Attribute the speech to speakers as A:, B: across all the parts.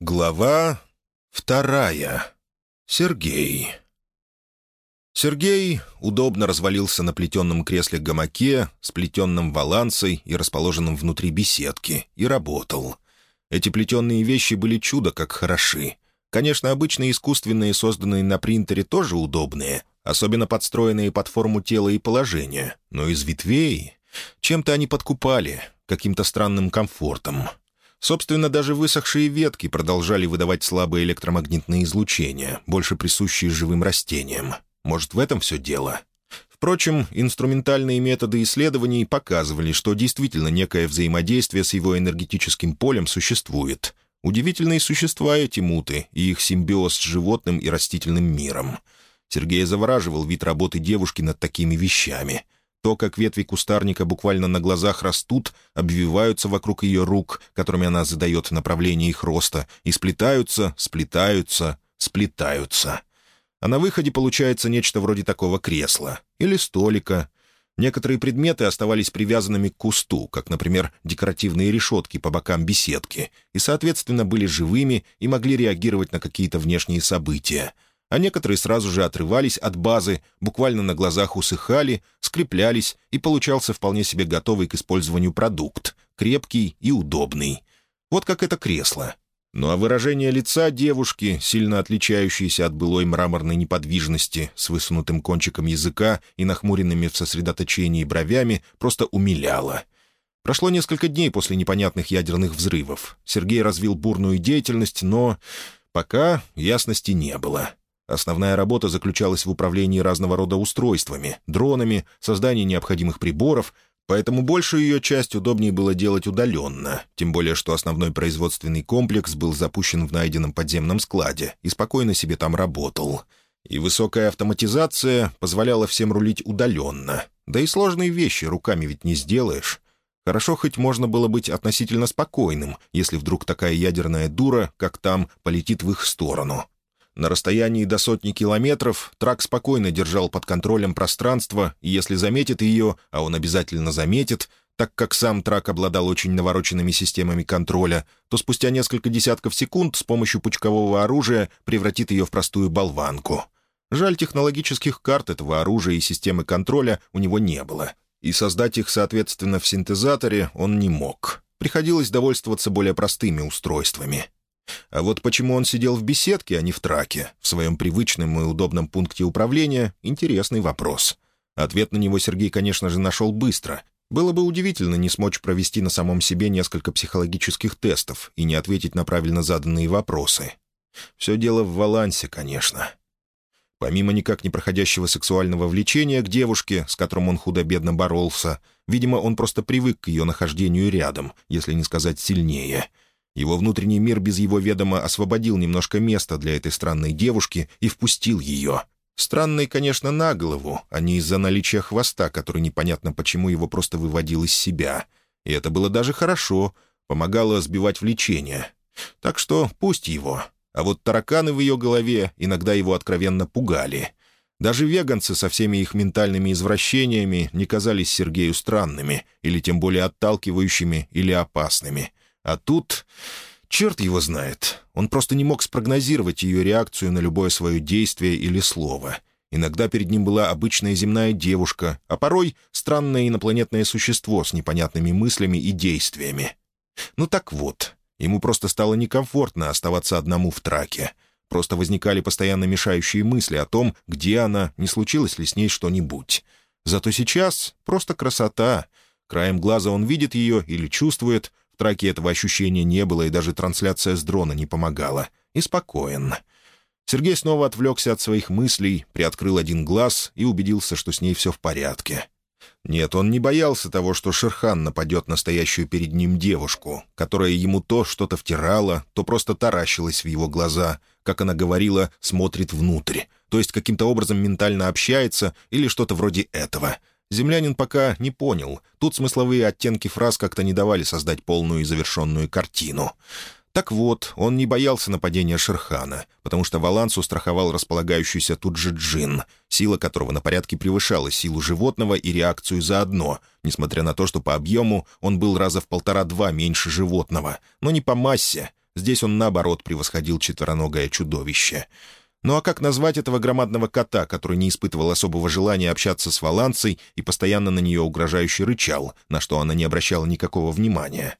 A: Глава вторая. Сергей. Сергей удобно развалился на плетенном кресле-гамаке, сплетенном валансой и расположенном внутри беседки, и работал. Эти плетенные вещи были чудо как хороши. Конечно, обычные искусственные, созданные на принтере, тоже удобные, особенно подстроенные под форму тела и положения, но из ветвей... Чем-то они подкупали, каким-то странным комфортом. Собственно, даже высохшие ветки продолжали выдавать слабые электромагнитные излучения, больше присущие живым растениям. Может, в этом все дело? Впрочем, инструментальные методы исследований показывали, что действительно некое взаимодействие с его энергетическим полем существует. Удивительные существа эти муты и их симбиоз с животным и растительным миром. Сергея завораживал вид работы девушки над такими вещами — то, как ветви кустарника буквально на глазах растут, обвиваются вокруг ее рук, которыми она задает направление их роста, и сплетаются, сплетаются, сплетаются. А на выходе получается нечто вроде такого кресла или столика. Некоторые предметы оставались привязанными к кусту, как, например, декоративные решетки по бокам беседки, и, соответственно, были живыми и могли реагировать на какие-то внешние события — а некоторые сразу же отрывались от базы, буквально на глазах усыхали, скреплялись, и получался вполне себе готовый к использованию продукт, крепкий и удобный. Вот как это кресло. Ну а выражение лица девушки, сильно отличающееся от былой мраморной неподвижности, с высунутым кончиком языка и нахмуренными в сосредоточении бровями, просто умиляло. Прошло несколько дней после непонятных ядерных взрывов. Сергей развил бурную деятельность, но пока ясности не было. Основная работа заключалась в управлении разного рода устройствами, дронами, создании необходимых приборов, поэтому большую ее часть удобнее было делать удаленно, тем более что основной производственный комплекс был запущен в найденном подземном складе и спокойно себе там работал. И высокая автоматизация позволяла всем рулить удаленно. Да и сложные вещи руками ведь не сделаешь. Хорошо хоть можно было быть относительно спокойным, если вдруг такая ядерная дура, как там, полетит в их сторону. На расстоянии до сотни километров трак спокойно держал под контролем пространство, и если заметит ее, а он обязательно заметит, так как сам трак обладал очень навороченными системами контроля, то спустя несколько десятков секунд с помощью пучкового оружия превратит ее в простую болванку. Жаль, технологических карт этого оружия и системы контроля у него не было, и создать их, соответственно, в синтезаторе он не мог. Приходилось довольствоваться более простыми устройствами — а вот почему он сидел в беседке, а не в траке, в своем привычном и удобном пункте управления — интересный вопрос. Ответ на него Сергей, конечно же, нашел быстро. Было бы удивительно не смочь провести на самом себе несколько психологических тестов и не ответить на правильно заданные вопросы. Все дело в балансе, конечно. Помимо никак не проходящего сексуального влечения к девушке, с которым он худо-бедно боролся, видимо, он просто привык к ее нахождению рядом, если не сказать сильнее — его внутренний мир без его ведома освободил немножко места для этой странной девушки и впустил ее. Странной, конечно, на голову, а не из-за наличия хвоста, который непонятно почему его просто выводил из себя. И это было даже хорошо, помогало сбивать влечение. Так что пусть его. А вот тараканы в ее голове иногда его откровенно пугали. Даже веганцы со всеми их ментальными извращениями не казались Сергею странными, или тем более отталкивающими или опасными — а тут... Черт его знает. Он просто не мог спрогнозировать ее реакцию на любое свое действие или слово. Иногда перед ним была обычная земная девушка, а порой странное инопланетное существо с непонятными мыслями и действиями. Ну так вот, ему просто стало некомфортно оставаться одному в траке. Просто возникали постоянно мешающие мысли о том, где она, не случилось ли с ней что-нибудь. Зато сейчас просто красота. Краем глаза он видит ее или чувствует, траке этого ощущения не было, и даже трансляция с дрона не помогала. И спокоен. Сергей снова отвлекся от своих мыслей, приоткрыл один глаз и убедился, что с ней все в порядке. Нет, он не боялся того, что Шерхан нападет на стоящую перед ним девушку, которая ему то что-то втирала, то просто таращилась в его глаза, как она говорила, смотрит внутрь, то есть каким-то образом ментально общается или что-то вроде этого — Землянин пока не понял. Тут смысловые оттенки фраз как-то не давали создать полную и завершенную картину. Так вот, он не боялся нападения Шерхана, потому что Валансу страховал располагающийся тут же джин, сила которого на порядке превышала силу животного и реакцию заодно, несмотря на то, что по объему он был раза в полтора-два меньше животного, но не по массе. Здесь он, наоборот, превосходил четвероногое чудовище. Ну а как назвать этого громадного кота, который не испытывал особого желания общаться с Валанцей и постоянно на нее угрожающе рычал, на что она не обращала никакого внимания?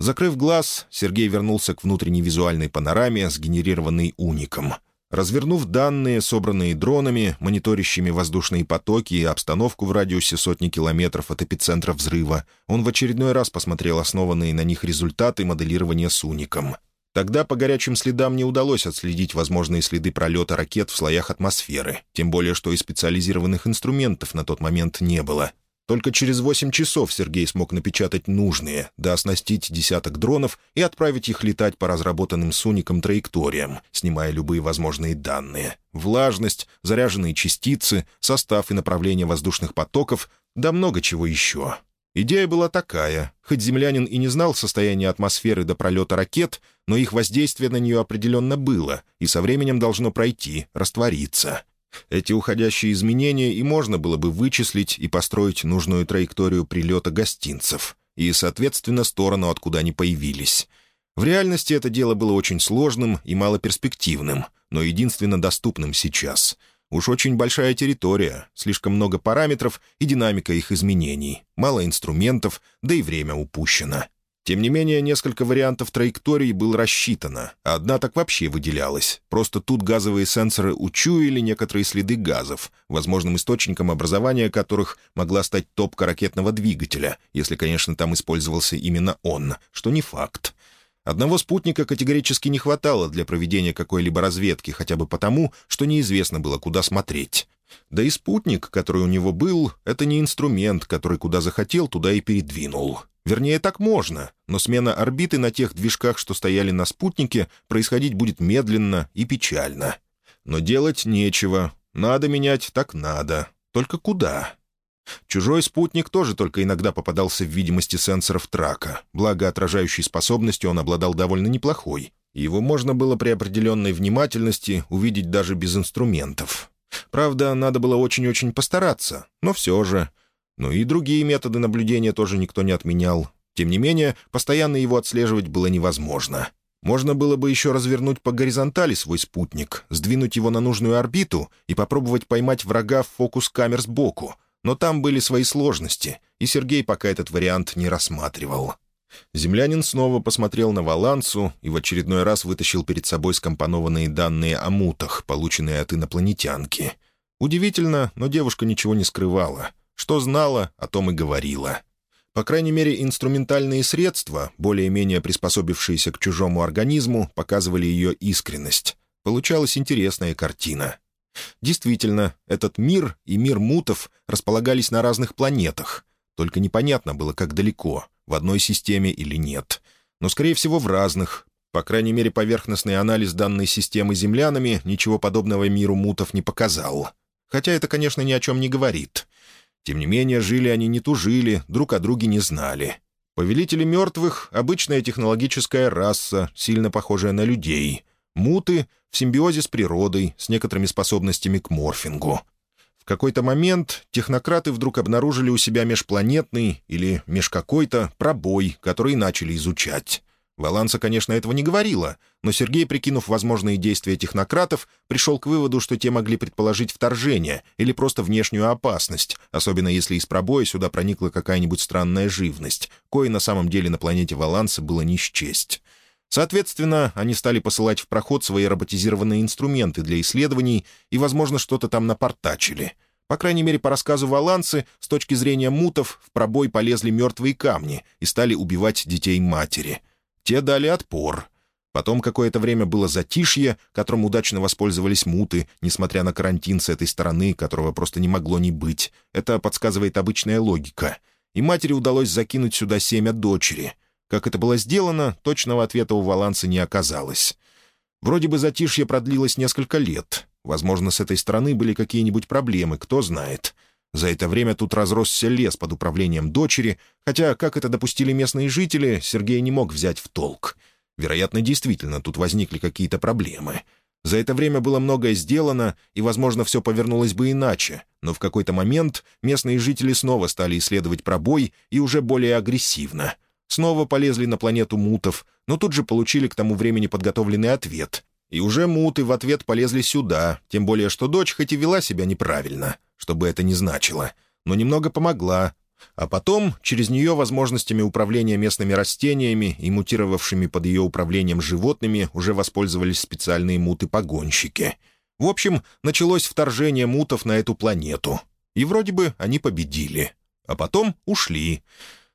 A: Закрыв глаз, Сергей вернулся к внутренней визуальной панораме, сгенерированной уником. Развернув данные, собранные дронами, мониторящими воздушные потоки и обстановку в радиусе сотни километров от эпицентра взрыва, он в очередной раз посмотрел основанные на них результаты моделирования с уником. Тогда по горячим следам не удалось отследить возможные следы пролета ракет в слоях атмосферы, тем более что и специализированных инструментов на тот момент не было. Только через восемь часов Сергей смог напечатать нужные, да оснастить десяток дронов и отправить их летать по разработанным Суником траекториям, снимая любые возможные данные. Влажность, заряженные частицы, состав и направление воздушных потоков, да много чего еще. Идея была такая. Хоть землянин и не знал состояния атмосферы до пролета ракет, но их воздействие на нее определенно было, и со временем должно пройти, раствориться. Эти уходящие изменения и можно было бы вычислить и построить нужную траекторию прилета гостинцев, и, соответственно, сторону, откуда они появились. В реальности это дело было очень сложным и малоперспективным, но единственно доступным сейчас — Уж очень большая территория, слишком много параметров и динамика их изменений, мало инструментов, да и время упущено. Тем не менее, несколько вариантов траекторий было рассчитано, а одна так вообще выделялась. Просто тут газовые сенсоры учуяли некоторые следы газов, возможным источником образования которых могла стать топка ракетного двигателя, если, конечно, там использовался именно он, что не факт. Одного спутника категорически не хватало для проведения какой-либо разведки, хотя бы потому, что неизвестно было, куда смотреть. Да и спутник, который у него был, это не инструмент, который куда захотел, туда и передвинул. Вернее, так можно, но смена орбиты на тех движках, что стояли на спутнике, происходить будет медленно и печально. Но делать нечего. Надо менять, так надо. Только куда? Чужой спутник тоже только иногда попадался в видимости сенсоров трака, благо отражающей способностью он обладал довольно неплохой. Его можно было при определенной внимательности увидеть даже без инструментов. Правда, надо было очень-очень постараться, но все же. Ну и другие методы наблюдения тоже никто не отменял. Тем не менее, постоянно его отслеживать было невозможно. Можно было бы еще развернуть по горизонтали свой спутник, сдвинуть его на нужную орбиту и попробовать поймать врага в фокус камер сбоку, но там были свои сложности, и Сергей пока этот вариант не рассматривал. Землянин снова посмотрел на Валансу и в очередной раз вытащил перед собой скомпонованные данные о мутах, полученные от инопланетянки. Удивительно, но девушка ничего не скрывала. Что знала, о том и говорила. По крайней мере, инструментальные средства, более-менее приспособившиеся к чужому организму, показывали ее искренность. Получалась интересная картина. Действительно, этот мир и мир мутов располагались на разных планетах. Только непонятно было, как далеко, в одной системе или нет. Но, скорее всего, в разных. По крайней мере, поверхностный анализ данной системы землянами ничего подобного миру мутов не показал. Хотя это, конечно, ни о чем не говорит. Тем не менее, жили они не тужили, друг о друге не знали. Повелители мертвых — обычная технологическая раса, сильно похожая на людей — Муты в симбиозе с природой, с некоторыми способностями к морфингу. В какой-то момент технократы вдруг обнаружили у себя межпланетный или меж какой-то пробой, который начали изучать. Валанса, конечно, этого не говорила, но Сергей, прикинув возможные действия технократов, пришел к выводу, что те могли предположить вторжение или просто внешнюю опасность, особенно если из пробоя сюда проникла какая-нибудь странная живность, кое на самом деле на планете Валанса было не счесть. Соответственно, они стали посылать в проход свои роботизированные инструменты для исследований и, возможно, что-то там напортачили. По крайней мере, по рассказу Валанцы, с точки зрения мутов, в пробой полезли мертвые камни и стали убивать детей матери. Те дали отпор. Потом какое-то время было затишье, которым удачно воспользовались муты, несмотря на карантин с этой стороны, которого просто не могло не быть. Это подсказывает обычная логика. И матери удалось закинуть сюда семя дочери — как это было сделано, точного ответа у Валанса не оказалось. Вроде бы затишье продлилось несколько лет. Возможно, с этой стороны были какие-нибудь проблемы, кто знает. За это время тут разросся лес под управлением дочери, хотя, как это допустили местные жители, Сергей не мог взять в толк. Вероятно, действительно, тут возникли какие-то проблемы. За это время было многое сделано, и, возможно, все повернулось бы иначе, но в какой-то момент местные жители снова стали исследовать пробой и уже более агрессивно — Снова полезли на планету мутов, но тут же получили к тому времени подготовленный ответ. И уже муты в ответ полезли сюда, тем более что дочь хоть и вела себя неправильно, чтобы это не значило, но немного помогла, а потом через нее возможностями управления местными растениями и мутировавшими под ее управлением животными уже воспользовались специальные муты-погонщики. В общем, началось вторжение мутов на эту планету. И вроде бы они победили. А потом ушли.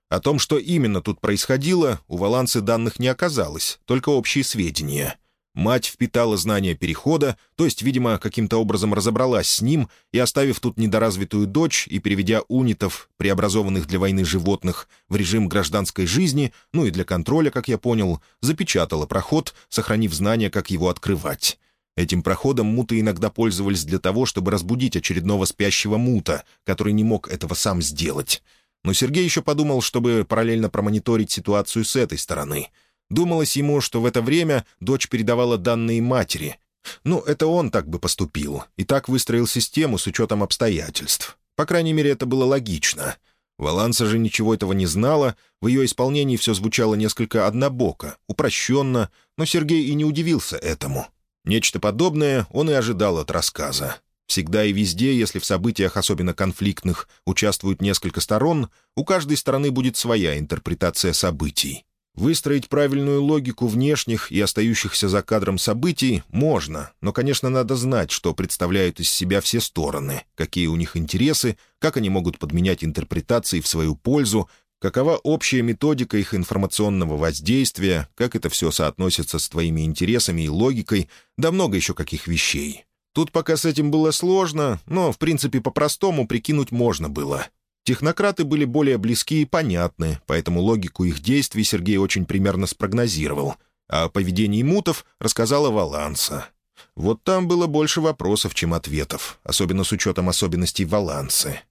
A: О том, что именно тут происходило, у Валанцы данных не оказалось, только общие сведения — Мать впитала знания Перехода, то есть, видимо, каким-то образом разобралась с ним и, оставив тут недоразвитую дочь и переведя унитов, преобразованных для войны животных, в режим гражданской жизни, ну и для контроля, как я понял, запечатала проход, сохранив знания, как его открывать. Этим проходом муты иногда пользовались для того, чтобы разбудить очередного спящего мута, который не мог этого сам сделать. Но Сергей еще подумал, чтобы параллельно промониторить ситуацию с этой стороны — Думалось ему, что в это время дочь передавала данные матери. Ну, это он так бы поступил, и так выстроил систему с учетом обстоятельств. По крайней мере, это было логично. Валанса же ничего этого не знала, в ее исполнении все звучало несколько однобоко, упрощенно, но Сергей и не удивился этому. Нечто подобное он и ожидал от рассказа. Всегда и везде, если в событиях, особенно конфликтных, участвуют несколько сторон, у каждой стороны будет своя интерпретация событий. Выстроить правильную логику внешних и остающихся за кадром событий можно, но, конечно, надо знать, что представляют из себя все стороны, какие у них интересы, как они могут подменять интерпретации в свою пользу, какова общая методика их информационного воздействия, как это все соотносится с твоими интересами и логикой, да много еще каких вещей. Тут пока с этим было сложно, но, в принципе, по-простому прикинуть можно было — Технократы были более близки и понятны, поэтому логику их действий Сергей очень примерно спрогнозировал, а о поведении мутов рассказала Валанса. Вот там было больше вопросов, чем ответов, особенно с учетом особенностей Валансы.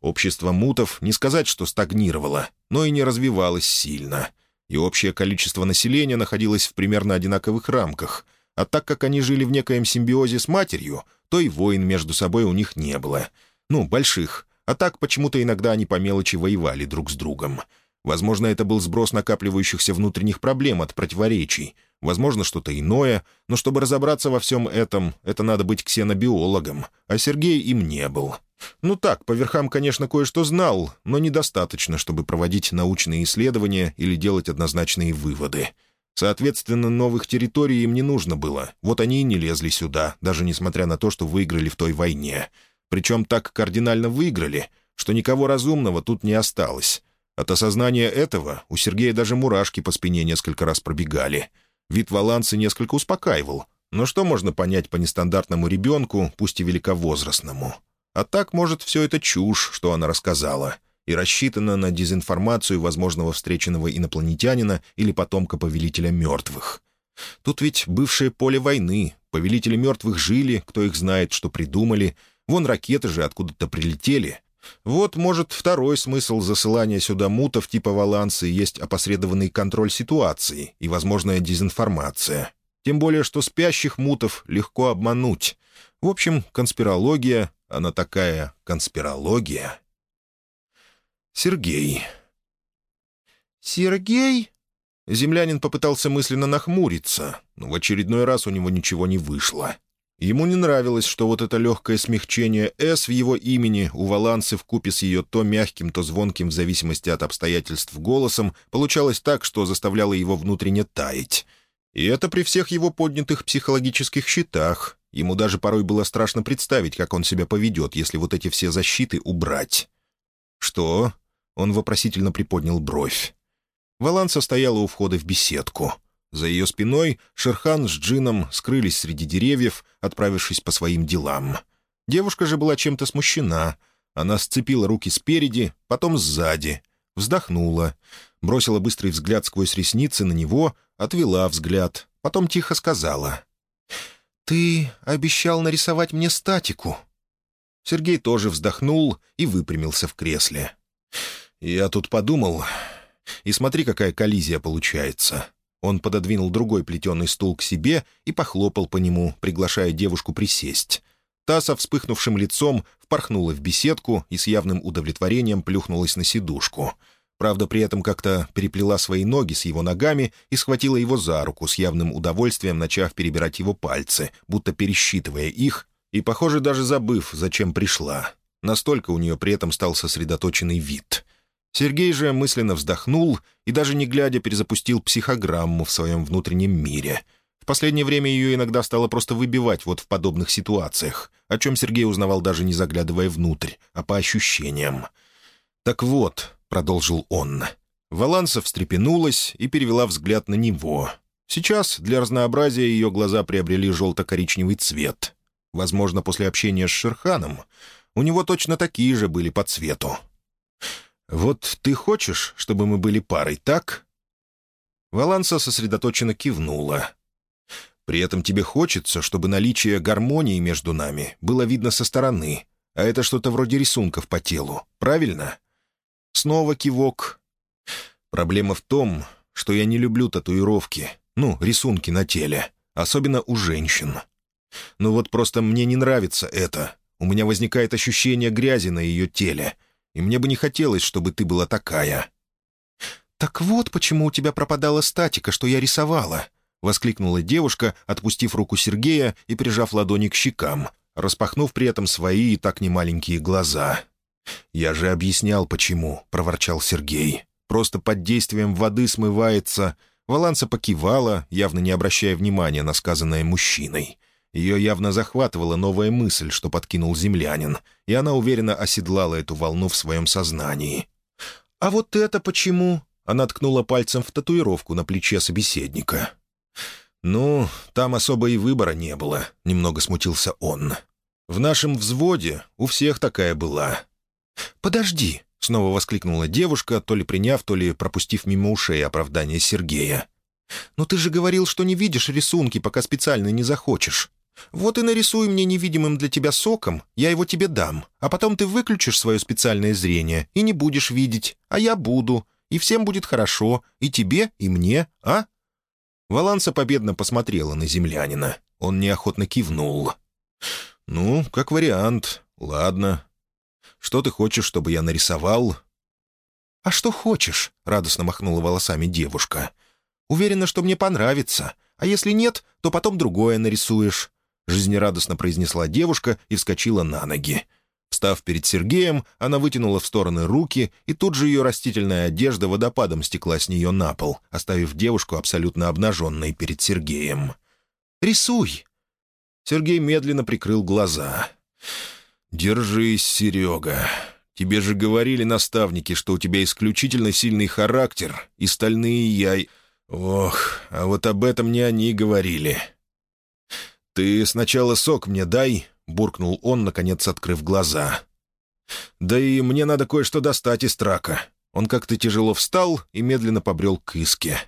A: Общество мутов не сказать, что стагнировало, но и не развивалось сильно, и общее количество населения находилось в примерно одинаковых рамках, а так как они жили в некоем симбиозе с матерью, то и войн между собой у них не было. Ну, больших, а так почему-то иногда они по мелочи воевали друг с другом. Возможно, это был сброс накапливающихся внутренних проблем от противоречий. Возможно, что-то иное, но чтобы разобраться во всем этом, это надо быть ксенобиологом, а Сергей им не был. Ну так, по верхам, конечно, кое-что знал, но недостаточно, чтобы проводить научные исследования или делать однозначные выводы. Соответственно, новых территорий им не нужно было, вот они и не лезли сюда, даже несмотря на то, что выиграли в той войне. Причем так кардинально выиграли, что никого разумного тут не осталось. От осознания этого у Сергея даже мурашки по спине несколько раз пробегали. Вид Валанцы несколько успокаивал. Но что можно понять по нестандартному ребенку, пусть и великовозрастному? А так, может, все это чушь, что она рассказала, и рассчитана на дезинформацию возможного встреченного инопланетянина или потомка повелителя мертвых. Тут ведь бывшее поле войны, повелители мертвых жили, кто их знает, что придумали — Вон ракеты же откуда-то прилетели. Вот, может, второй смысл засылания сюда мутов типа Валансы есть опосредованный контроль ситуации и возможная дезинформация. Тем более, что спящих мутов легко обмануть. В общем, конспирология, она такая конспирология. Сергей. «Сергей?» Землянин попытался мысленно нахмуриться, но в очередной раз у него ничего не вышло. Ему не нравилось, что вот это легкое смягчение «С» в его имени у Валансы вкупе с ее то мягким, то звонким в зависимости от обстоятельств голосом получалось так, что заставляло его внутренне таять. И это при всех его поднятых психологических щитах. Ему даже порой было страшно представить, как он себя поведет, если вот эти все защиты убрать. «Что?» — он вопросительно приподнял бровь. Валанса стояла у входа в беседку — за ее спиной Шерхан с Джином скрылись среди деревьев, отправившись по своим делам. Девушка же была чем-то смущена. Она сцепила руки спереди, потом сзади, вздохнула, бросила быстрый взгляд сквозь ресницы на него, отвела взгляд, потом тихо сказала. «Ты обещал нарисовать мне статику». Сергей тоже вздохнул и выпрямился в кресле. «Я тут подумал, и смотри, какая коллизия получается. Он пододвинул другой плетеный стул к себе и похлопал по нему, приглашая девушку присесть. Та со вспыхнувшим лицом впорхнула в беседку и с явным удовлетворением плюхнулась на сидушку. Правда, при этом как-то переплела свои ноги с его ногами и схватила его за руку с явным удовольствием, начав перебирать его пальцы, будто пересчитывая их, и, похоже, даже забыв, зачем пришла. Настолько у нее при этом стал сосредоточенный вид. Сергей же мысленно вздохнул и, даже не глядя, перезапустил психограмму в своем внутреннем мире. В последнее время ее иногда стало просто выбивать вот в подобных ситуациях, о чем Сергей узнавал даже не заглядывая внутрь, а по ощущениям. «Так вот», — продолжил он, — Валанса встрепенулась и перевела взгляд на него. Сейчас для разнообразия ее глаза приобрели желто-коричневый цвет. Возможно, после общения с Шерханом у него точно такие же были по цвету. «Вот ты хочешь, чтобы мы были парой, так?» Валанса сосредоточенно кивнула. «При этом тебе хочется, чтобы наличие гармонии между нами было видно со стороны, а это что-то вроде рисунков по телу, правильно?» Снова кивок. «Проблема в том, что я не люблю татуировки, ну, рисунки на теле, особенно у женщин. Ну вот просто мне не нравится это. У меня возникает ощущение грязи на ее теле, и мне бы не хотелось, чтобы ты была такая». «Так вот почему у тебя пропадала статика, что я рисовала», — воскликнула девушка, отпустив руку Сергея и прижав ладони к щекам, распахнув при этом свои и так немаленькие глаза. «Я же объяснял, почему», — проворчал Сергей. «Просто под действием воды смывается...» Валанса покивала, явно не обращая внимания на сказанное мужчиной. Ее явно захватывала новая мысль, что подкинул землянин, и она уверенно оседлала эту волну в своем сознании. «А вот это почему?» Она ткнула пальцем в татуировку на плече собеседника. «Ну, там особо и выбора не было», — немного смутился он. «В нашем взводе у всех такая была». «Подожди», — снова воскликнула девушка, то ли приняв, то ли пропустив мимо ушей оправдание Сергея. «Но ты же говорил, что не видишь рисунки, пока специально не захочешь. Вот и нарисуй мне невидимым для тебя соком, я его тебе дам, а потом ты выключишь свое специальное зрение и не будешь видеть, а я буду, и всем будет хорошо, и тебе, и мне, а?» Валанса победно посмотрела на землянина. Он неохотно кивнул. «Ну, как вариант. Ладно. Что ты хочешь, чтобы я нарисовал?» «А что хочешь?» — радостно махнула волосами девушка. «Уверена, что мне понравится. А если нет, то потом другое нарисуешь жизнерадостно произнесла девушка и вскочила на ноги. Встав перед Сергеем, она вытянула в стороны руки, и тут же ее растительная одежда водопадом стекла с нее на пол, оставив девушку абсолютно обнаженной перед Сергеем. «Рисуй!» Сергей медленно прикрыл глаза. «Держись, Серега. Тебе же говорили наставники, что у тебя исключительно сильный характер и стальные яй... Ох, а вот об этом не они говорили. «Ты сначала сок мне дай», — буркнул он, наконец открыв глаза. «Да и мне надо кое-что достать из трака». Он как-то тяжело встал и медленно побрел к иске.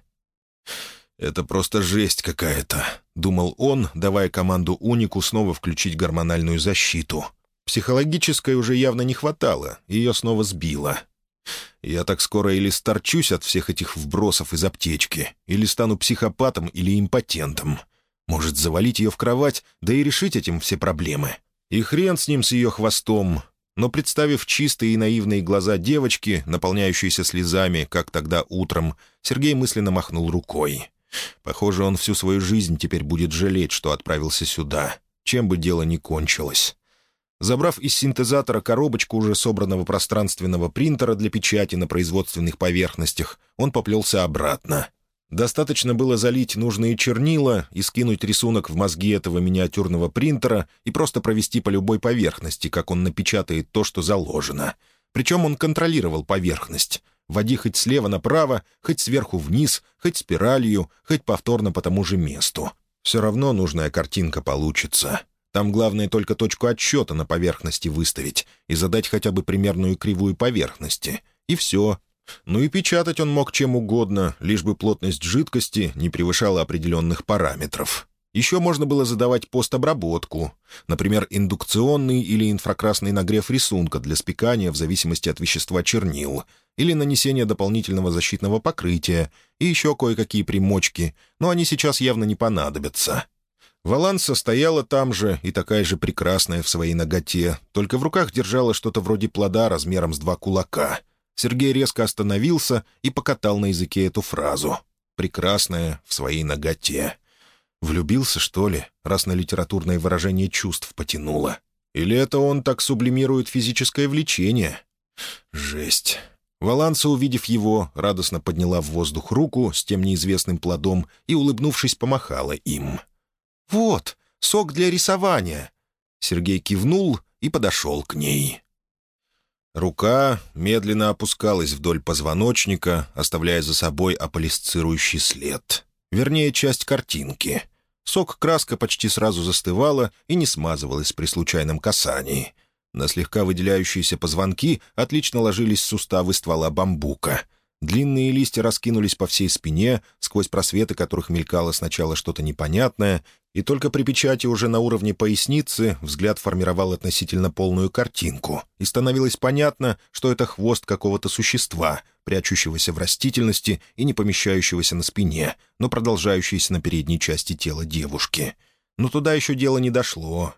A: «Это просто жесть какая-то», — думал он, давая команду Унику снова включить гормональную защиту. Психологической уже явно не хватало, ее снова сбило. Я так скоро или сторчусь от всех этих вбросов из аптечки, или стану психопатом или импотентом. Может, завалить ее в кровать, да и решить этим все проблемы. И хрен с ним, с ее хвостом. Но представив чистые и наивные глаза девочки, наполняющиеся слезами, как тогда утром, Сергей мысленно махнул рукой. Похоже, он всю свою жизнь теперь будет жалеть, что отправился сюда, чем бы дело ни кончилось. Забрав из синтезатора коробочку уже собранного пространственного принтера для печати на производственных поверхностях, он поплелся обратно — Достаточно было залить нужные чернила и скинуть рисунок в мозги этого миниатюрного принтера и просто провести по любой поверхности, как он напечатает то, что заложено. Причем он контролировал поверхность. Води хоть слева направо, хоть сверху вниз, хоть спиралью, хоть повторно по тому же месту. Все равно нужная картинка получится. Там главное только точку отсчета на поверхности выставить и задать хотя бы примерную кривую поверхности. И все, ну и печатать он мог чем угодно, лишь бы плотность жидкости не превышала определенных параметров. Еще можно было задавать постобработку, например, индукционный или инфракрасный нагрев рисунка для спекания в зависимости от вещества чернил, или нанесение дополнительного защитного покрытия, и еще кое-какие примочки, но они сейчас явно не понадобятся. Валанса стояла там же и такая же прекрасная в своей ноготе, только в руках держала что-то вроде плода размером с два кулака — Сергей резко остановился и покатал на языке эту фразу. «Прекрасная в своей ноготе». Влюбился, что ли, раз на литературное выражение чувств потянуло? Или это он так сублимирует физическое влечение? Жесть. Валанса, увидев его, радостно подняла в воздух руку с тем неизвестным плодом и, улыбнувшись, помахала им. «Вот, сок для рисования!» Сергей кивнул и подошел к ней. Рука медленно опускалась вдоль позвоночника, оставляя за собой аполисцирующий след. Вернее, часть картинки. Сок-краска почти сразу застывала и не смазывалась при случайном касании. На слегка выделяющиеся позвонки отлично ложились суставы ствола бамбука. Длинные листья раскинулись по всей спине, сквозь просветы которых мелькало сначала что-то непонятное, и только при печати уже на уровне поясницы взгляд формировал относительно полную картинку, и становилось понятно, что это хвост какого-то существа, прячущегося в растительности и не помещающегося на спине, но продолжающегося на передней части тела девушки. Но туда еще дело не дошло.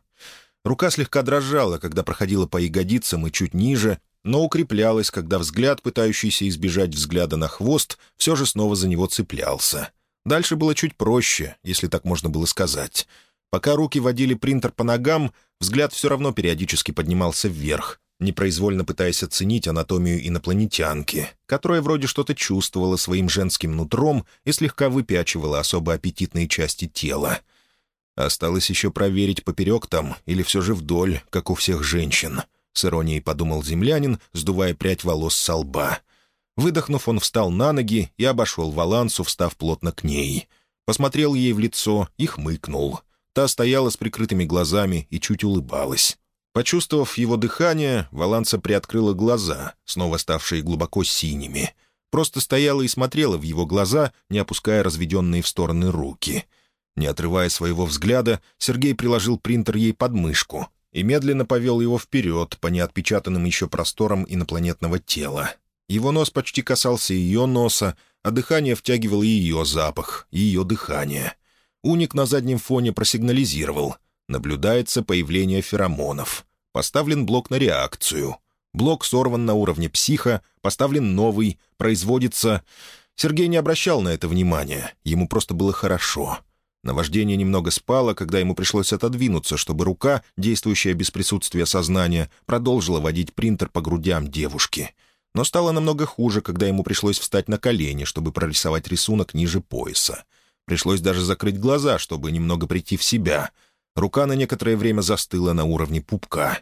A: Рука слегка дрожала, когда проходила по ягодицам и чуть ниже, но укреплялась, когда взгляд, пытающийся избежать взгляда на хвост, все же снова за него цеплялся — Дальше было чуть проще, если так можно было сказать. Пока руки водили принтер по ногам, взгляд все равно периодически поднимался вверх, непроизвольно пытаясь оценить анатомию инопланетянки, которая вроде что-то чувствовала своим женским нутром и слегка выпячивала особо аппетитные части тела. Осталось еще проверить, поперек там или все же вдоль, как у всех женщин. С иронией подумал землянин, сдувая прядь волос со лба — Выдохнув, он встал на ноги и обошел Валансу, встав плотно к ней. Посмотрел ей в лицо и хмыкнул. Та стояла с прикрытыми глазами и чуть улыбалась. Почувствовав его дыхание, Валанса приоткрыла глаза, снова ставшие глубоко синими. Просто стояла и смотрела в его глаза, не опуская разведенные в стороны руки. Не отрывая своего взгляда, Сергей приложил принтер ей под мышку и медленно повел его вперед по неотпечатанным еще просторам инопланетного тела. Его нос почти касался ее носа, а дыхание втягивало ее запах, ее дыхание. Уник на заднем фоне просигнализировал. Наблюдается появление феромонов. Поставлен блок на реакцию. Блок сорван на уровне психа, поставлен новый, производится... Сергей не обращал на это внимания, ему просто было хорошо. Наваждение немного спало, когда ему пришлось отодвинуться, чтобы рука, действующая без присутствия сознания, продолжила водить принтер по грудям девушки — но стало намного хуже, когда ему пришлось встать на колени, чтобы прорисовать рисунок ниже пояса. Пришлось даже закрыть глаза, чтобы немного прийти в себя. Рука на некоторое время застыла на уровне пупка.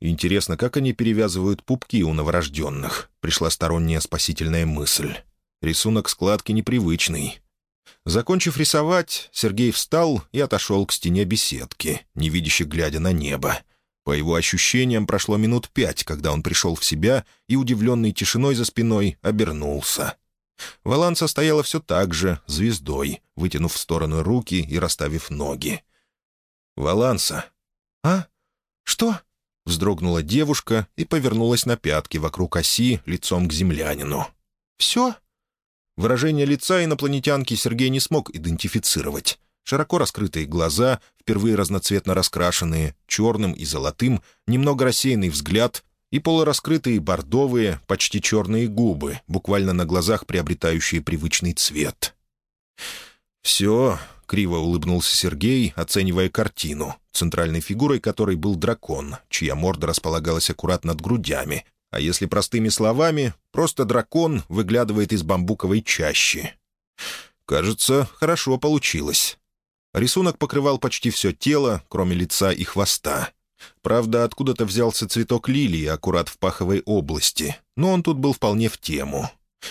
A: Интересно, как они перевязывают пупки у новорожденных? Пришла сторонняя спасительная мысль. Рисунок складки непривычный. Закончив рисовать, Сергей встал и отошел к стене беседки, невидяще глядя на небо. По его ощущениям, прошло минут пять, когда он пришел в себя и, удивленный тишиной за спиной, обернулся. Валанса стояла все так же, звездой, вытянув в сторону руки и расставив ноги. «Валанса!» «А? Что?» — вздрогнула девушка и повернулась на пятки вокруг оси лицом к землянину. «Все?» Выражение лица инопланетянки Сергей не смог идентифицировать. Широко раскрытые глаза, впервые разноцветно раскрашенные, черным и золотым, немного рассеянный взгляд и полураскрытые бордовые, почти черные губы, буквально на глазах приобретающие привычный цвет. «Все», — криво улыбнулся Сергей, оценивая картину, центральной фигурой которой был дракон, чья морда располагалась аккурат над грудями, а если простыми словами, просто дракон выглядывает из бамбуковой чащи. «Кажется, хорошо получилось». Рисунок покрывал почти все тело, кроме лица и хвоста. Правда, откуда-то взялся цветок лилии аккурат в паховой области, но он тут был вполне в тему.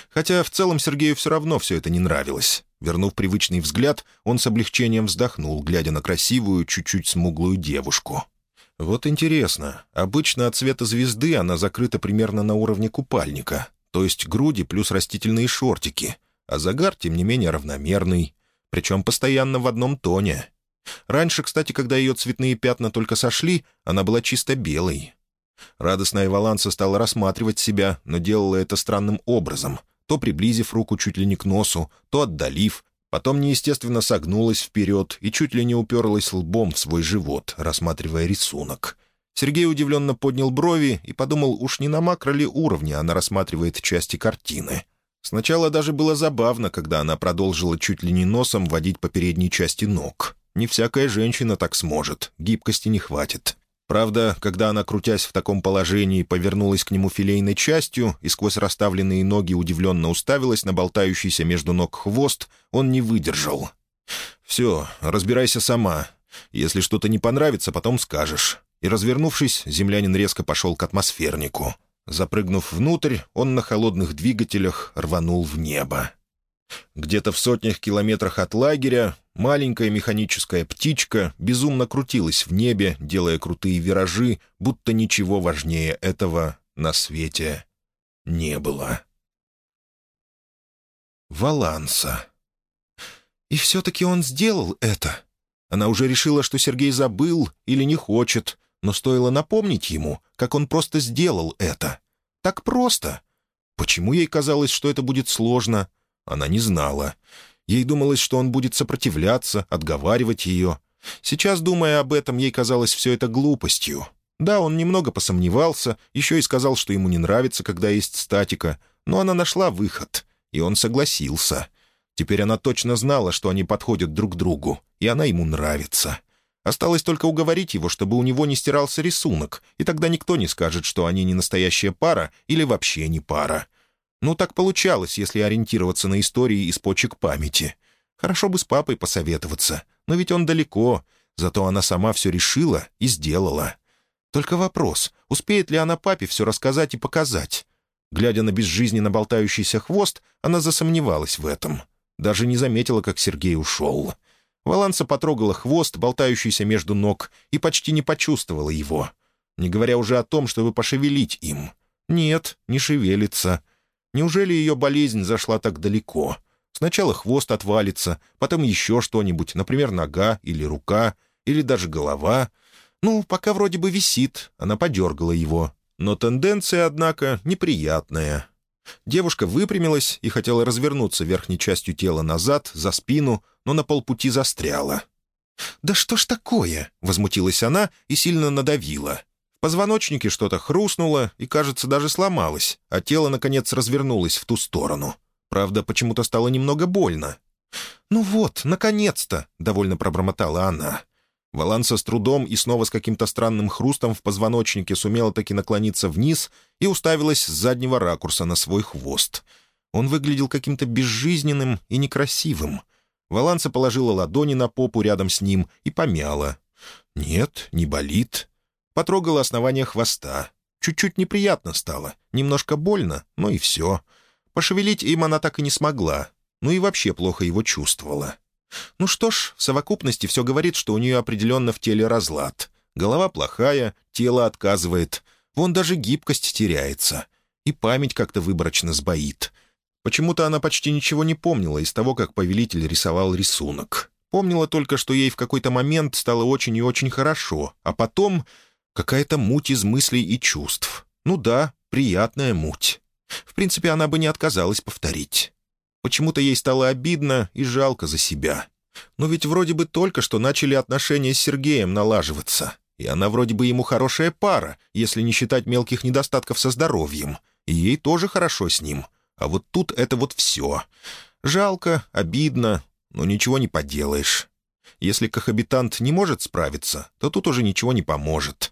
A: Хотя в целом Сергею все равно все это не нравилось. Вернув привычный взгляд, он с облегчением вздохнул, глядя на красивую, чуть-чуть смуглую девушку. Вот интересно, обычно от цвета звезды она закрыта примерно на уровне купальника, то есть груди плюс растительные шортики, а загар, тем не менее, равномерный причем постоянно в одном тоне. Раньше, кстати, когда ее цветные пятна только сошли, она была чисто белой. Радостная Валанса стала рассматривать себя, но делала это странным образом, то приблизив руку чуть ли не к носу, то отдалив, потом неестественно согнулась вперед и чуть ли не уперлась лбом в свой живот, рассматривая рисунок. Сергей удивленно поднял брови и подумал, уж не на макро ли уровне она рассматривает части картины. Сначала даже было забавно, когда она продолжила чуть ли не носом водить по передней части ног. Не всякая женщина так сможет, гибкости не хватит. Правда, когда она, крутясь в таком положении, повернулась к нему филейной частью и сквозь расставленные ноги удивленно уставилась на болтающийся между ног хвост, он не выдержал. «Все, разбирайся сама. Если что-то не понравится, потом скажешь». И, развернувшись, землянин резко пошел к атмосфернику. Запрыгнув внутрь, он на холодных двигателях рванул в небо. Где-то в сотнях километрах от лагеря маленькая механическая птичка безумно крутилась в небе, делая крутые виражи, будто ничего важнее этого на свете не было. Валанса. И все-таки он сделал это. Она уже решила, что Сергей забыл или не хочет, но стоило напомнить ему, как он просто сделал это. Так просто. Почему ей казалось, что это будет сложно? Она не знала. Ей думалось, что он будет сопротивляться, отговаривать ее. Сейчас, думая об этом, ей казалось все это глупостью. Да, он немного посомневался, еще и сказал, что ему не нравится, когда есть статика, но она нашла выход, и он согласился. Теперь она точно знала, что они подходят друг другу, и она ему нравится. Осталось только уговорить его, чтобы у него не стирался рисунок, и тогда никто не скажет, что они не настоящая пара или вообще не пара. Ну, так получалось, если ориентироваться на истории из почек памяти. Хорошо бы с папой посоветоваться, но ведь он далеко, зато она сама все решила и сделала. Только вопрос, успеет ли она папе все рассказать и показать? Глядя на безжизненно болтающийся хвост, она засомневалась в этом. Даже не заметила, как Сергей ушел. Валанса потрогала хвост, болтающийся между ног, и почти не почувствовала его. Не говоря уже о том, чтобы пошевелить им. Нет, не шевелится. Неужели ее болезнь зашла так далеко? Сначала хвост отвалится, потом еще что-нибудь, например, нога или рука, или даже голова. Ну, пока вроде бы висит, она подергала его. Но тенденция, однако, неприятная. Девушка выпрямилась и хотела развернуться верхней частью тела назад, за спину, но на полпути застряла. «Да что ж такое?» — возмутилась она и сильно надавила. Позвоночнике что-то хрустнуло и, кажется, даже сломалось, а тело, наконец, развернулось в ту сторону. Правда, почему-то стало немного больно. «Ну вот, наконец-то!» — довольно пробормотала она. Валанса с трудом и снова с каким-то странным хрустом в позвоночнике сумела таки наклониться вниз и уставилась с заднего ракурса на свой хвост. Он выглядел каким-то безжизненным и некрасивым. Валанса положила ладони на попу рядом с ним и помяла. «Нет, не болит». Потрогала основание хвоста. Чуть-чуть неприятно стало, немножко больно, но и все. Пошевелить им она так и не смогла, ну и вообще плохо его чувствовала. Ну что ж, в совокупности все говорит, что у нее определенно в теле разлад. Голова плохая, тело отказывает. Вон даже гибкость теряется. И память как-то выборочно сбоит. Почему-то она почти ничего не помнила из того, как повелитель рисовал рисунок. Помнила только, что ей в какой-то момент стало очень и очень хорошо, а потом какая-то муть из мыслей и чувств. Ну да, приятная муть. В принципе, она бы не отказалась повторить. Почему-то ей стало обидно и жалко за себя. Но ведь вроде бы только что начали отношения с Сергеем налаживаться. И она вроде бы ему хорошая пара, если не считать мелких недостатков со здоровьем. И ей тоже хорошо с ним. А вот тут это вот все. Жалко, обидно, но ничего не поделаешь. Если кохабитант не может справиться, то тут уже ничего не поможет.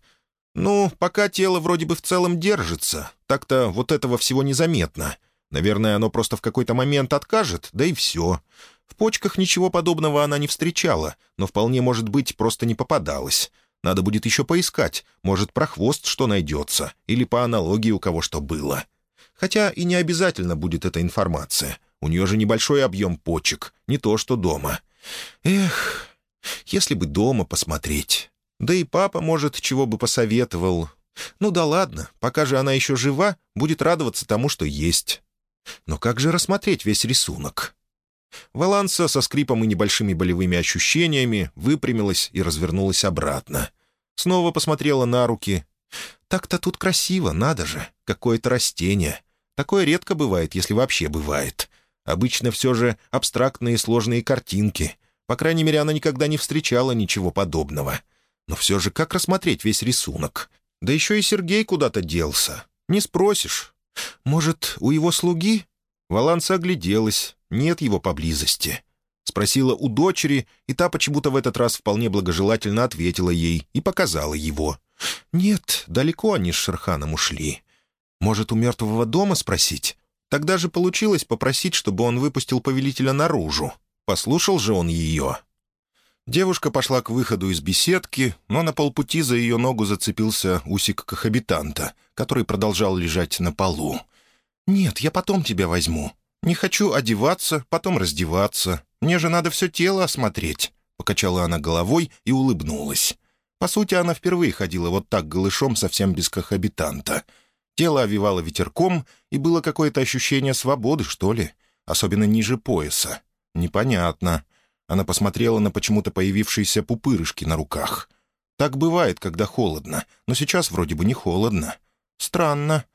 A: Ну, пока тело вроде бы в целом держится, так-то вот этого всего незаметно — Наверное, оно просто в какой-то момент откажет, да и все. В почках ничего подобного она не встречала, но вполне, может быть, просто не попадалась. Надо будет еще поискать, может, про хвост что найдется, или по аналогии у кого что было. Хотя и не обязательно будет эта информация. У нее же небольшой объем почек, не то что дома. Эх, если бы дома посмотреть. Да и папа, может, чего бы посоветовал. Ну да ладно, пока же она еще жива, будет радоваться тому, что есть. Но как же рассмотреть весь рисунок? Валанса со скрипом и небольшими болевыми ощущениями выпрямилась и развернулась обратно. Снова посмотрела на руки. «Так-то тут красиво, надо же, какое-то растение. Такое редко бывает, если вообще бывает. Обычно все же абстрактные сложные картинки. По крайней мере, она никогда не встречала ничего подобного. Но все же как рассмотреть весь рисунок? Да еще и Сергей куда-то делся. Не спросишь. Может, у его слуги? Валанса огляделась. Нет его поблизости. Спросила у дочери, и та почему-то в этот раз вполне благожелательно ответила ей и показала его. «Нет, далеко они с Шерханом ушли. Может, у мертвого дома спросить? Тогда же получилось попросить, чтобы он выпустил повелителя наружу. Послушал же он ее». Девушка пошла к выходу из беседки, но на полпути за ее ногу зацепился усик кохабитанта, который продолжал лежать на полу. «Нет, я потом тебя возьму. Не хочу одеваться, потом раздеваться. Мне же надо все тело осмотреть», — покачала она головой и улыбнулась. По сути, она впервые ходила вот так голышом, совсем без кохабитанта. Тело овивало ветерком, и было какое-то ощущение свободы, что ли, особенно ниже пояса. Непонятно. Она посмотрела на почему-то появившиеся пупырышки на руках. Так бывает, когда холодно, но сейчас вроде бы не холодно. Странно.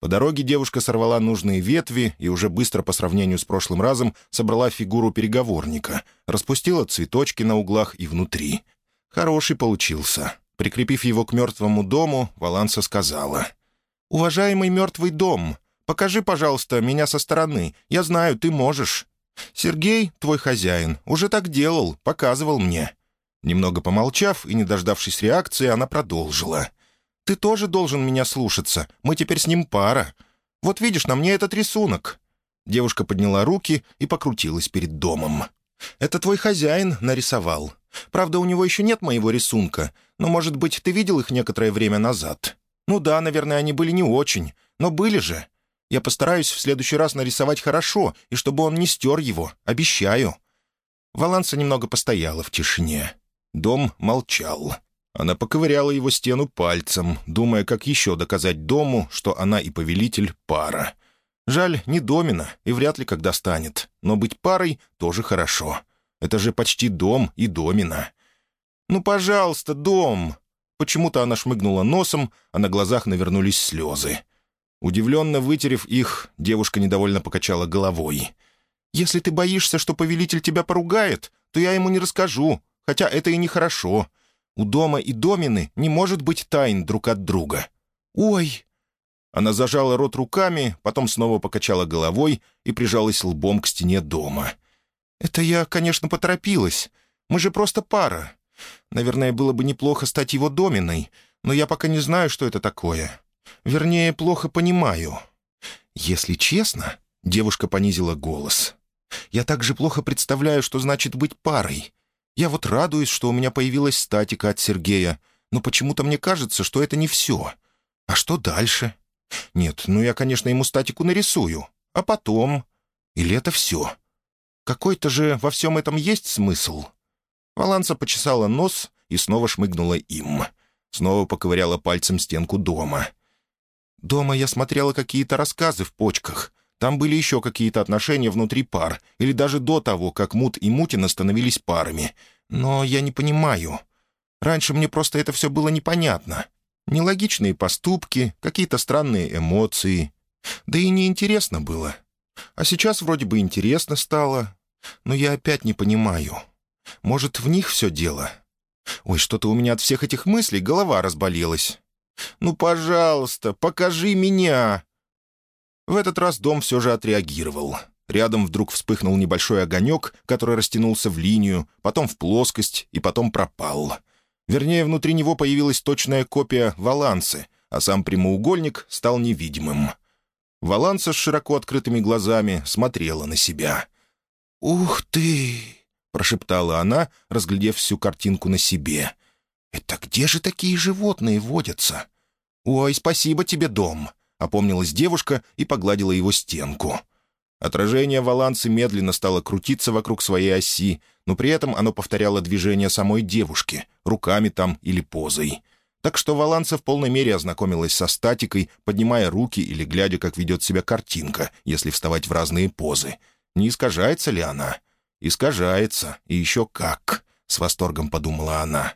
A: По дороге девушка сорвала нужные ветви и уже быстро по сравнению с прошлым разом собрала фигуру переговорника, распустила цветочки на углах и внутри — Хороший получился. Прикрепив его к мертвому дому, Валанса сказала. «Уважаемый мертвый дом, покажи, пожалуйста, меня со стороны. Я знаю, ты можешь. Сергей, твой хозяин, уже так делал, показывал мне». Немного помолчав и не дождавшись реакции, она продолжила. «Ты тоже должен меня слушаться. Мы теперь с ним пара. Вот видишь, на мне этот рисунок». Девушка подняла руки и покрутилась перед домом. «Это твой хозяин нарисовал. Правда, у него еще нет моего рисунка, но, может быть, ты видел их некоторое время назад. Ну да, наверное, они были не очень, но были же. Я постараюсь в следующий раз нарисовать хорошо, и чтобы он не стер его, обещаю». Валанса немного постояла в тишине. Дом молчал. Она поковыряла его стену пальцем, думая, как еще доказать дому, что она и повелитель — пара. Жаль, не домина, и вряд ли когда станет, но быть парой тоже хорошо. Это же почти дом и домина. «Ну, пожалуйста, дом!» Почему-то она шмыгнула носом, а на глазах навернулись слезы. Удивленно вытерев их, девушка недовольно покачала головой. «Если ты боишься, что повелитель тебя поругает, то я ему не расскажу, хотя это и нехорошо. У дома и домины не может быть тайн друг от друга». «Ой!» Она зажала рот руками, потом снова покачала головой и прижалась лбом к стене дома — «Это я, конечно, поторопилась. Мы же просто пара. Наверное, было бы неплохо стать его доминой, но я пока не знаю, что это такое. Вернее, плохо понимаю. Если честно...» — девушка понизила голос. «Я также плохо представляю, что значит быть парой. Я вот радуюсь, что у меня появилась статика от Сергея, но почему-то мне кажется, что это не все. А что дальше? Нет, ну я, конечно, ему статику нарисую. А потом? Или это все?» Какой-то же во всем этом есть смысл. Валанса почесала нос и снова шмыгнула им. Снова поковыряла пальцем стенку дома. «Дома я смотрела какие-то рассказы в почках. Там были еще какие-то отношения внутри пар, или даже до того, как Мут и Мутина становились парами. Но я не понимаю. Раньше мне просто это все было непонятно. Нелогичные поступки, какие-то странные эмоции. Да и неинтересно было. А сейчас вроде бы интересно стало, но я опять не понимаю. Может, в них все дело? Ой, что-то у меня от всех этих мыслей голова разболелась. Ну, пожалуйста, покажи меня!» В этот раз дом все же отреагировал. Рядом вдруг вспыхнул небольшой огонек, который растянулся в линию, потом в плоскость и потом пропал. Вернее, внутри него появилась точная копия валансы, а сам прямоугольник стал невидимым. Валанса с широко открытыми глазами смотрела на себя — «Ух ты!» — прошептала она, разглядев всю картинку на себе. «Это где же такие животные водятся?» «Ой, спасибо тебе, дом!» — опомнилась девушка и погладила его стенку. Отражение Валансы медленно стало крутиться вокруг своей оси, но при этом оно повторяло движение самой девушки, руками там или позой. Так что Валанса в полной мере ознакомилась со статикой, поднимая руки или глядя, как ведет себя картинка, если вставать в разные позы — не искажается ли она? Искажается, и еще как, — с восторгом подумала она.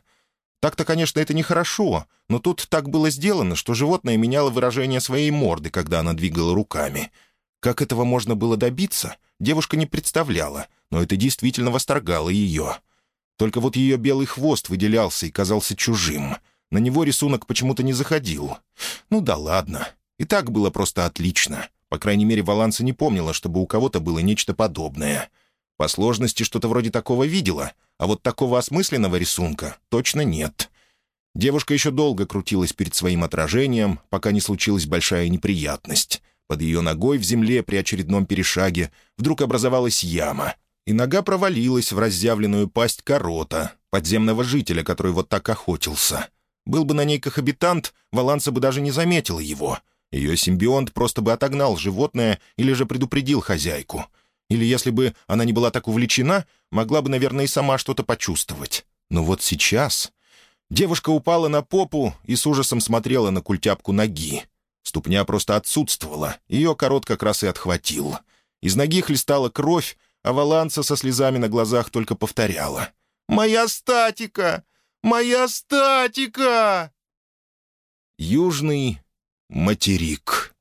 A: Так-то, конечно, это нехорошо, но тут так было сделано, что животное меняло выражение своей морды, когда она двигала руками. Как этого можно было добиться, девушка не представляла, но это действительно восторгало ее. Только вот ее белый хвост выделялся и казался чужим. На него рисунок почему-то не заходил. Ну да ладно. И так было просто отлично. По крайней мере, Валанса не помнила, чтобы у кого-то было нечто подобное. По сложности что-то вроде такого видела, а вот такого осмысленного рисунка точно нет. Девушка еще долго крутилась перед своим отражением, пока не случилась большая неприятность. Под ее ногой в земле при очередном перешаге вдруг образовалась яма, и нога провалилась в разъявленную пасть корота, подземного жителя, который вот так охотился. Был бы на ней кохабитант, Валанса бы даже не заметила его. Ее симбионт просто бы отогнал животное или же предупредил хозяйку. Или если бы она не была так увлечена, могла бы, наверное, и сама что-то почувствовать. Но вот сейчас... Девушка упала на попу и с ужасом смотрела на культяпку ноги. Ступня просто отсутствовала, ее корот как раз и отхватил. Из ноги хлестала кровь, а Валанса со слезами на глазах только повторяла. «Моя статика! Моя статика!» Южный материк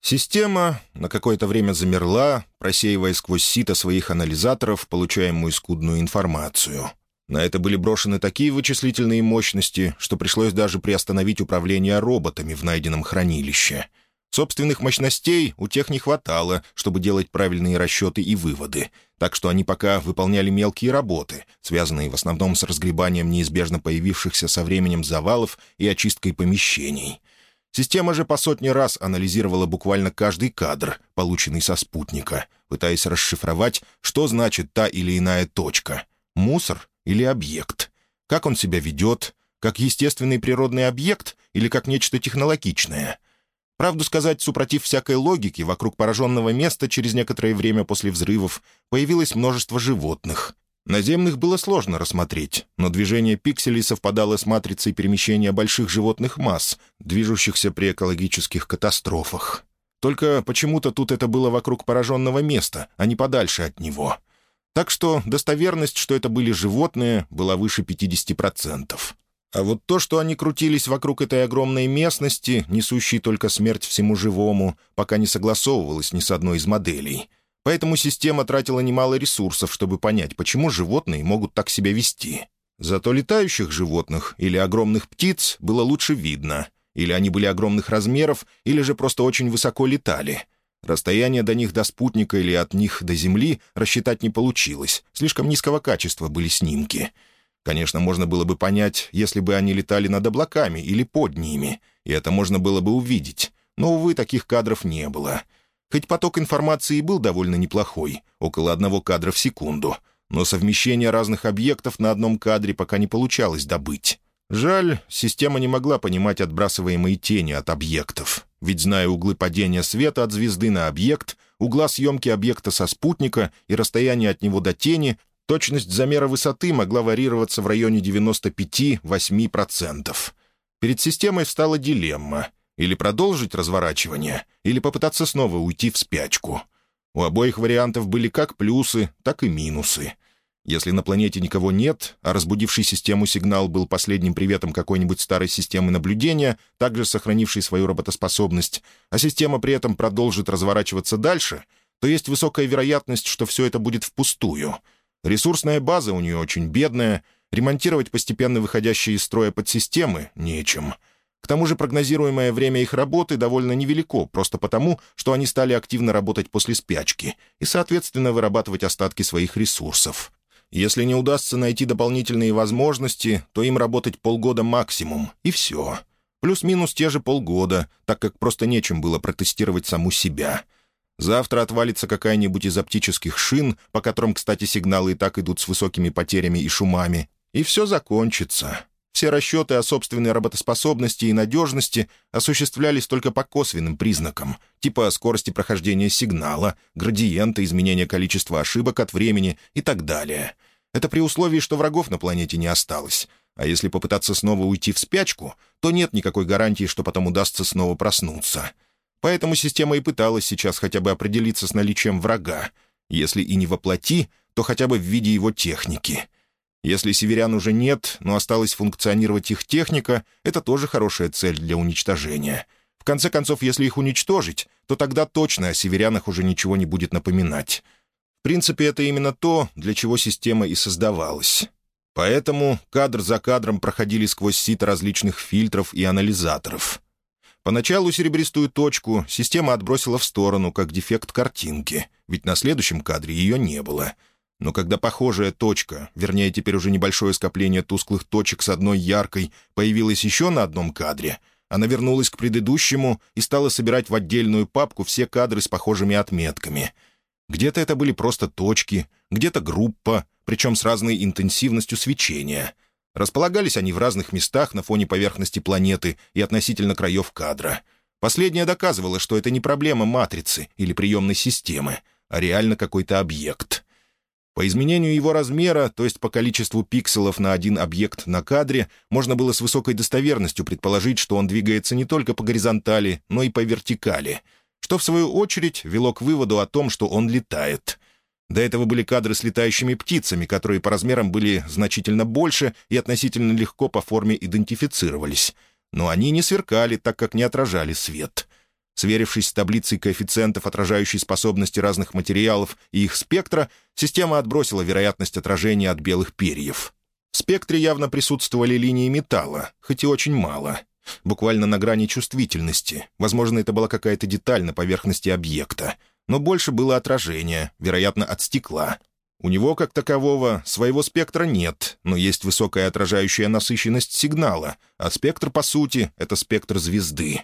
A: Система на какое-то время замерла, просеивая сквозь сито своих анализаторов получаемую скудную информацию. На это были брошены такие вычислительные мощности, что пришлось даже приостановить управление роботами в найденном хранилище. Собственных мощностей у тех не хватало, чтобы делать правильные расчеты и выводы, так что они пока выполняли мелкие работы, связанные в основном с разгребанием неизбежно появившихся со временем завалов и очисткой помещений. Система же по сотни раз анализировала буквально каждый кадр, полученный со спутника, пытаясь расшифровать, что значит та или иная точка. Мусор или объект? Как он себя ведет? Как естественный природный объект или как нечто технологичное? Правду сказать, супротив всякой логики, вокруг пораженного места через некоторое время после взрывов появилось множество животных. Наземных было сложно рассмотреть, но движение пикселей совпадало с матрицей перемещения больших животных масс, движущихся при экологических катастрофах. Только почему-то тут это было вокруг пораженного места, а не подальше от него. Так что достоверность, что это были животные, была выше 50%. А вот то, что они крутились вокруг этой огромной местности, несущей только смерть всему живому, пока не согласовывалось ни с одной из моделей. Поэтому система тратила немало ресурсов, чтобы понять, почему животные могут так себя вести. Зато летающих животных или огромных птиц было лучше видно. Или они были огромных размеров, или же просто очень высоко летали — Расстояние до них до спутника или от них до Земли рассчитать не получилось. Слишком низкого качества были снимки. Конечно, можно было бы понять, если бы они летали над облаками или под ними, и это можно было бы увидеть. Но, увы, таких кадров не было. Хоть поток информации был довольно неплохой, около одного кадра в секунду, но совмещение разных объектов на одном кадре пока не получалось добыть. Жаль, система не могла понимать отбрасываемые тени от объектов. Ведь, зная углы падения света от звезды на объект, угла съемки объекта со спутника и расстояние от него до тени, точность замера высоты могла варьироваться в районе 95-8%. Перед системой встала дилемма — или продолжить разворачивание, или попытаться снова уйти в спячку. У обоих вариантов были как плюсы, так и минусы — если на планете никого нет, а разбудивший систему сигнал был последним приветом какой-нибудь старой системы наблюдения, также сохранившей свою работоспособность, а система при этом продолжит разворачиваться дальше, то есть высокая вероятность, что все это будет впустую. Ресурсная база у нее очень бедная, ремонтировать постепенно выходящие из строя подсистемы нечем. К тому же прогнозируемое время их работы довольно невелико, просто потому, что они стали активно работать после спячки и, соответственно, вырабатывать остатки своих ресурсов. Если не удастся найти дополнительные возможности, то им работать полгода максимум, и все. Плюс-минус те же полгода, так как просто нечем было протестировать саму себя. Завтра отвалится какая-нибудь из оптических шин, по которым, кстати, сигналы и так идут с высокими потерями и шумами, и все закончится. Все расчеты о собственной работоспособности и надежности осуществлялись только по косвенным признакам, типа скорости прохождения сигнала, градиента, изменения количества ошибок от времени и так далее. Это при условии, что врагов на планете не осталось. А если попытаться снова уйти в спячку, то нет никакой гарантии, что потом удастся снова проснуться. Поэтому система и пыталась сейчас хотя бы определиться с наличием врага. Если и не воплоти, то хотя бы в виде его техники — если северян уже нет, но осталась функционировать их техника, это тоже хорошая цель для уничтожения. В конце концов, если их уничтожить, то тогда точно о северянах уже ничего не будет напоминать. В принципе, это именно то, для чего система и создавалась. Поэтому кадр за кадром проходили сквозь сито различных фильтров и анализаторов. Поначалу серебристую точку система отбросила в сторону, как дефект картинки, ведь на следующем кадре ее не было. Но когда похожая точка, вернее, теперь уже небольшое скопление тусклых точек с одной яркой, появилась еще на одном кадре, она вернулась к предыдущему и стала собирать в отдельную папку все кадры с похожими отметками. Где-то это были просто точки, где-то группа, причем с разной интенсивностью свечения. Располагались они в разных местах на фоне поверхности планеты и относительно краев кадра. Последнее доказывало, что это не проблема матрицы или приемной системы, а реально какой-то объект. По изменению его размера, то есть по количеству пикселов на один объект на кадре, можно было с высокой достоверностью предположить, что он двигается не только по горизонтали, но и по вертикали, что, в свою очередь, вело к выводу о том, что он летает. До этого были кадры с летающими птицами, которые по размерам были значительно больше и относительно легко по форме идентифицировались. Но они не сверкали, так как не отражали свет. Сверившись с таблицей коэффициентов, отражающей способности разных материалов и их спектра, система отбросила вероятность отражения от белых перьев. В спектре явно присутствовали линии металла, хоть и очень мало. Буквально на грани чувствительности. Возможно, это была какая-то деталь на поверхности объекта но больше было отражение, вероятно, от стекла. У него, как такового, своего спектра нет, но есть высокая отражающая насыщенность сигнала, а спектр, по сути, — это спектр звезды.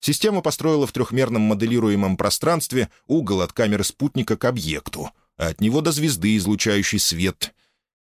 A: Система построила в трехмерном моделируемом пространстве угол от камеры спутника к объекту, а от него до звезды, излучающей свет.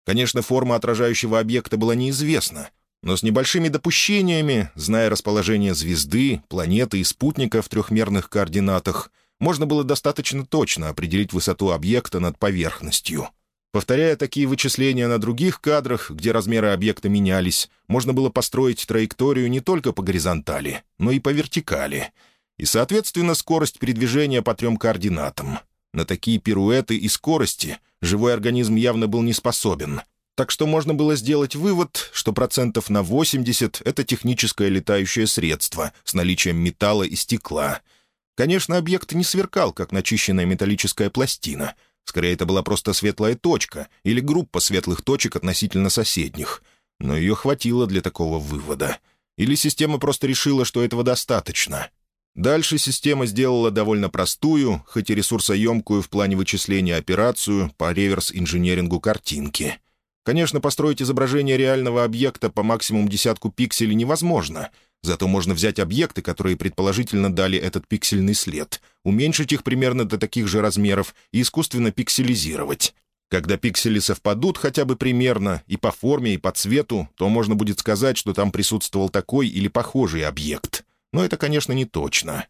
A: Конечно, форма отражающего объекта была неизвестна, но с небольшими допущениями, зная расположение звезды, планеты и спутника в трехмерных координатах, можно было достаточно точно определить высоту объекта над поверхностью. Повторяя такие вычисления на других кадрах, где размеры объекта менялись, можно было построить траекторию не только по горизонтали, но и по вертикали. И, соответственно, скорость передвижения по трем координатам. На такие пируэты и скорости живой организм явно был не способен. Так что можно было сделать вывод, что процентов на 80 — это техническое летающее средство с наличием металла и стекла — Конечно, объект не сверкал, как начищенная металлическая пластина. Скорее, это была просто светлая точка или группа светлых точек относительно соседних. Но ее хватило для такого вывода. Или система просто решила, что этого достаточно. Дальше система сделала довольно простую, хоть и ресурсоемкую в плане вычисления операцию по реверс-инженерингу картинки. Конечно, построить изображение реального объекта по максимум десятку пикселей невозможно — Зато можно взять объекты, которые предположительно дали этот пиксельный след, уменьшить их примерно до таких же размеров и искусственно пикселизировать. Когда пиксели совпадут хотя бы примерно и по форме, и по цвету, то можно будет сказать, что там присутствовал такой или похожий объект. Но это, конечно, не точно.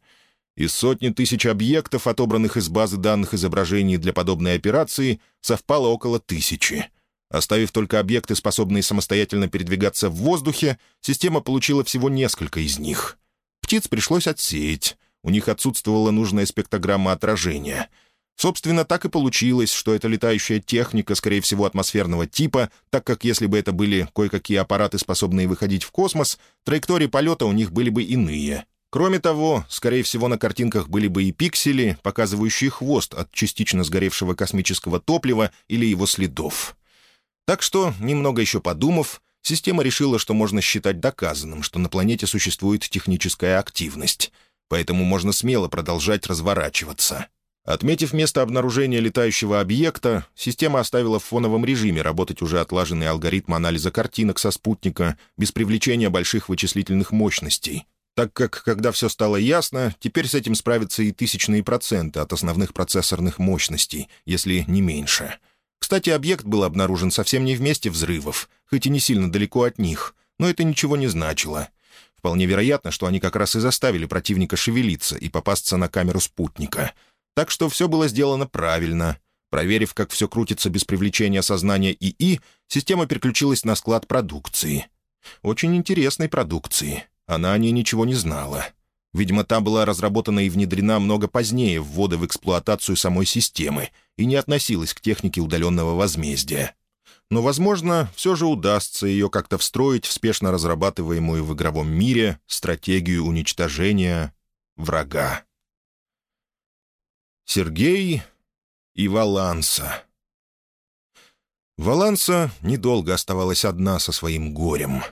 A: Из сотни тысяч объектов, отобранных из базы данных изображений для подобной операции, совпало около тысячи — Оставив только объекты, способные самостоятельно передвигаться в воздухе, система получила всего несколько из них. Птиц пришлось отсеять. У них отсутствовала нужная спектрограмма отражения. Собственно, так и получилось, что эта летающая техника, скорее всего, атмосферного типа, так как если бы это были кое-какие аппараты, способные выходить в космос, траектории полета у них были бы иные. Кроме того, скорее всего, на картинках были бы и пиксели, показывающие хвост от частично сгоревшего космического топлива или его следов. Так что, немного еще подумав, система решила, что можно считать доказанным, что на планете существует техническая активность. Поэтому можно смело продолжать разворачиваться. Отметив место обнаружения летающего объекта, система оставила в фоновом режиме работать уже отлаженный алгоритм анализа картинок со спутника без привлечения больших вычислительных мощностей, так как, когда все стало ясно, теперь с этим справятся и тысячные проценты от основных процессорных мощностей, если не меньше — кстати, объект был обнаружен совсем не в месте взрывов, хоть и не сильно далеко от них, но это ничего не значило. Вполне вероятно, что они как раз и заставили противника шевелиться и попасться на камеру спутника. Так что все было сделано правильно. Проверив, как все крутится без привлечения сознания ИИ, система переключилась на склад продукции. Очень интересной продукции. Она о ней ничего не знала. Видимо, та была разработана и внедрена много позднее ввода в эксплуатацию самой системы и не относилась к технике удаленного возмездия. Но, возможно, все же удастся ее как-то встроить в спешно разрабатываемую в игровом мире стратегию уничтожения врага. Сергей и Валанса. Валанса недолго оставалась одна со своим горем.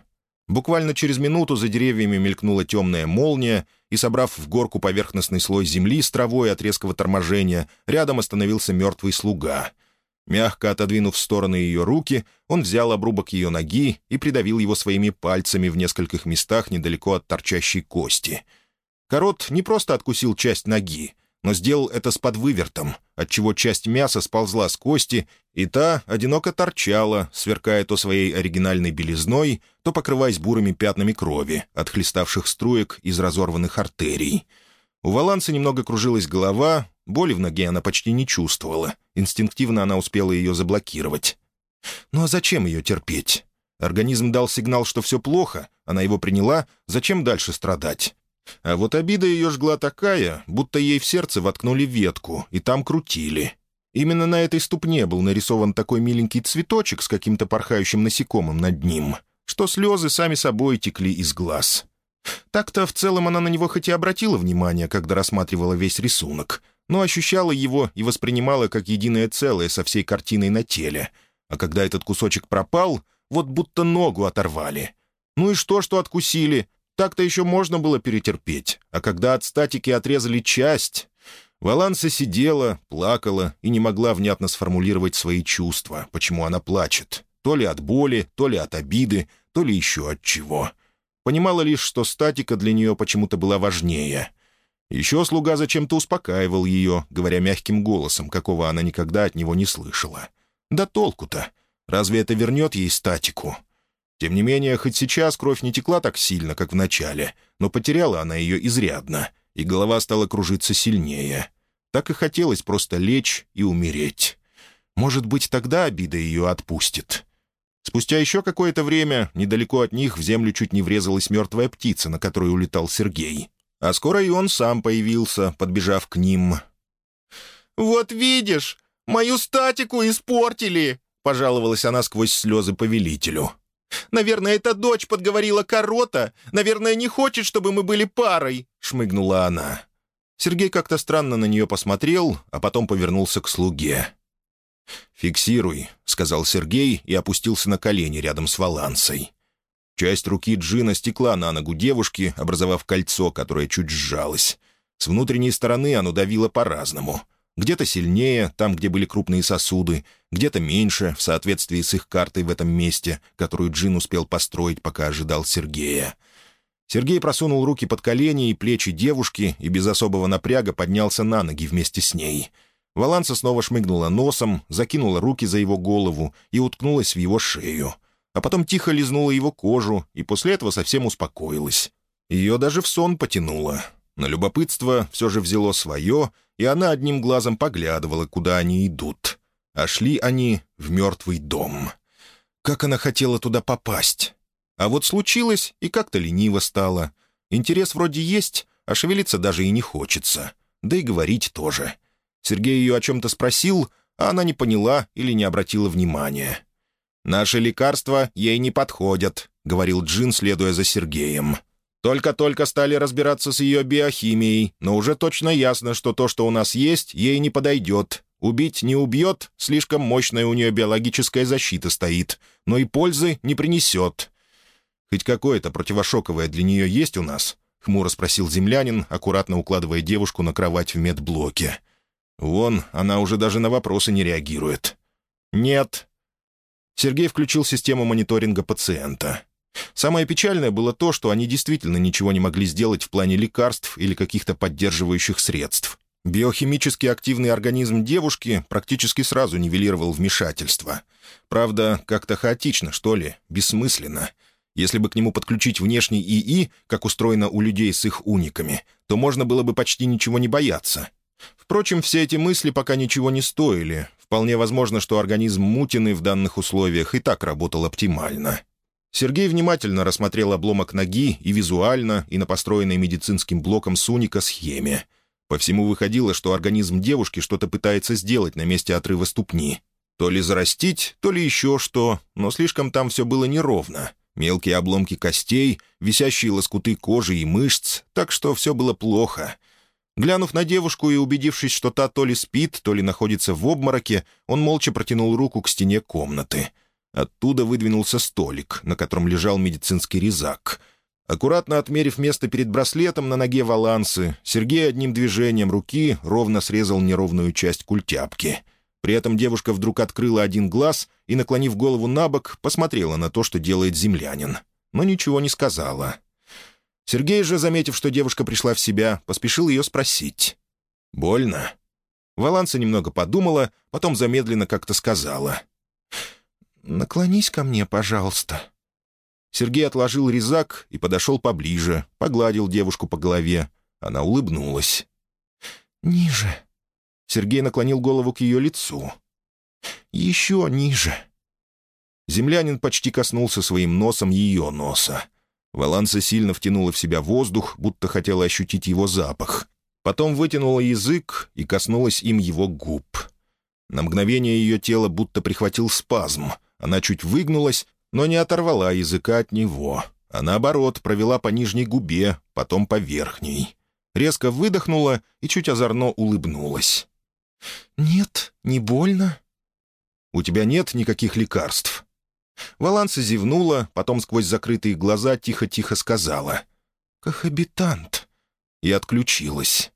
A: Буквально через минуту за деревьями мелькнула темная молния, и, собрав в горку поверхностный слой земли с травой от резкого торможения, рядом остановился мертвый слуга. Мягко отодвинув в стороны ее руки, он взял обрубок ее ноги и придавил его своими пальцами в нескольких местах недалеко от торчащей кости. Корот не просто откусил часть ноги, но сделал это с подвывертом, отчего часть мяса сползла с кости, и та одиноко торчала, сверкая то своей оригинальной белизной, то покрываясь бурыми пятнами крови, от хлеставших струек из разорванных артерий. У Валанса немного кружилась голова, боли в ноге она почти не чувствовала. Инстинктивно она успела ее заблокировать. Ну а зачем ее терпеть? Организм дал сигнал, что все плохо, она его приняла, зачем дальше страдать? А вот обида ее жгла такая, будто ей в сердце воткнули ветку, и там крутили. Именно на этой ступне был нарисован такой миленький цветочек с каким-то порхающим насекомым над ним, что слезы сами собой текли из глаз. Так-то в целом она на него хоть и обратила внимание, когда рассматривала весь рисунок, но ощущала его и воспринимала как единое целое со всей картиной на теле. А когда этот кусочек пропал, вот будто ногу оторвали. Ну и что, что откусили? Так-то еще можно было перетерпеть, а когда от статики отрезали часть... Валанса сидела, плакала и не могла внятно сформулировать свои чувства, почему она плачет. То ли от боли, то ли от обиды, то ли еще от чего. Понимала лишь, что статика для нее почему-то была важнее. Еще слуга зачем-то успокаивал ее, говоря мягким голосом, какого она никогда от него не слышала. «Да толку-то! Разве это вернет ей статику?» Тем не менее, хоть сейчас кровь не текла так сильно, как в начале, но потеряла она ее изрядно, и голова стала кружиться сильнее. Так и хотелось просто лечь и умереть. Может быть, тогда обида ее отпустит. Спустя еще какое-то время недалеко от них в землю чуть не врезалась мертвая птица, на которой улетал Сергей. А скоро и он сам появился, подбежав к ним.
B: «Вот видишь, мою статику испортили!» — пожаловалась она сквозь слезы повелителю. Наверное, эта дочь подговорила Корота. Наверное, не хочет, чтобы мы были парой», — шмыгнула она. Сергей как-то странно на нее посмотрел, а потом повернулся к слуге.
A: «Фиксируй», — сказал Сергей и опустился на колени рядом с Валансой. Часть руки Джина стекла на ногу девушки, образовав кольцо, которое чуть сжалось. С внутренней стороны оно давило по-разному — где-то сильнее, там, где были крупные сосуды, где-то меньше, в соответствии с их картой в этом месте, которую Джин успел построить, пока ожидал Сергея. Сергей просунул руки под колени и плечи девушки и без особого напряга поднялся на ноги вместе с ней. Валанса снова шмыгнула носом, закинула руки за его голову и уткнулась в его шею. А потом тихо лизнула его кожу и после этого совсем успокоилась. Ее даже в сон потянуло. Но любопытство все же взяло свое, и она одним глазом поглядывала, куда они идут. А шли они в мертвый дом. Как она хотела туда попасть? А вот случилось, и как-то лениво стало. Интерес вроде есть, а шевелиться даже и не хочется. Да и говорить тоже. Сергей ее о чем-то спросил, а она не поняла или не обратила внимания. «Наши лекарства ей не подходят», — говорил Джин, следуя за Сергеем. Только-только стали разбираться с ее биохимией, но уже точно ясно, что то, что у нас есть, ей не подойдет. Убить не убьет, слишком мощная у нее биологическая защита стоит, но и пользы не принесет. «Хоть какое-то противошоковое для нее есть у нас?» — хмуро спросил землянин, аккуратно укладывая девушку на кровать в медблоке. «Вон, она уже даже на вопросы не реагирует». «Нет». Сергей включил систему мониторинга пациента. Самое печальное было то, что они действительно ничего не могли сделать в плане лекарств или каких-то поддерживающих средств. Биохимически активный организм девушки практически сразу нивелировал вмешательство. Правда, как-то хаотично, что ли, бессмысленно. Если бы к нему подключить внешний ИИ, как устроено у людей с их униками, то можно было бы почти ничего не бояться. Впрочем, все эти мысли пока ничего не стоили. Вполне возможно, что организм Мутины в данных условиях и так работал оптимально. Сергей внимательно рассмотрел обломок ноги и визуально, и на построенной медицинским блоком Суника схеме. По всему выходило, что организм девушки что-то пытается сделать на месте отрыва ступни. То ли зарастить, то ли еще что, но слишком там все было неровно. Мелкие обломки костей, висящие лоскуты кожи и мышц, так что все было плохо. Глянув на девушку и убедившись, что та то ли спит, то ли находится в обмороке, он молча протянул руку к стене комнаты. Оттуда выдвинулся столик, на котором лежал медицинский резак. Аккуратно отмерив место перед браслетом на ноге Валансы, Сергей одним движением руки ровно срезал неровную часть культяпки. При этом девушка вдруг открыла один глаз и, наклонив голову на бок, посмотрела на то, что делает землянин. Но ничего не сказала. Сергей же, заметив, что девушка пришла в себя, поспешил ее спросить. «Больно?» Валанса немного подумала, потом замедленно как-то сказала. «Наклонись ко мне, пожалуйста». Сергей отложил резак и подошел поближе, погладил девушку по голове. Она улыбнулась. «Ниже». Сергей наклонил голову к ее лицу. «Еще ниже». Землянин почти коснулся своим носом ее носа. Валанса сильно втянула в себя воздух, будто хотела ощутить его запах. Потом вытянула язык и коснулась им его губ. На мгновение ее тело будто прихватил спазм. Она чуть выгнулась, но не оторвала языка от него, а наоборот провела по нижней губе, потом по верхней. Резко выдохнула и чуть озорно улыбнулась. «Нет, не больно?» «У тебя нет никаких лекарств?» Валанса зевнула, потом сквозь закрытые глаза тихо-тихо сказала «Кохабитант» и отключилась.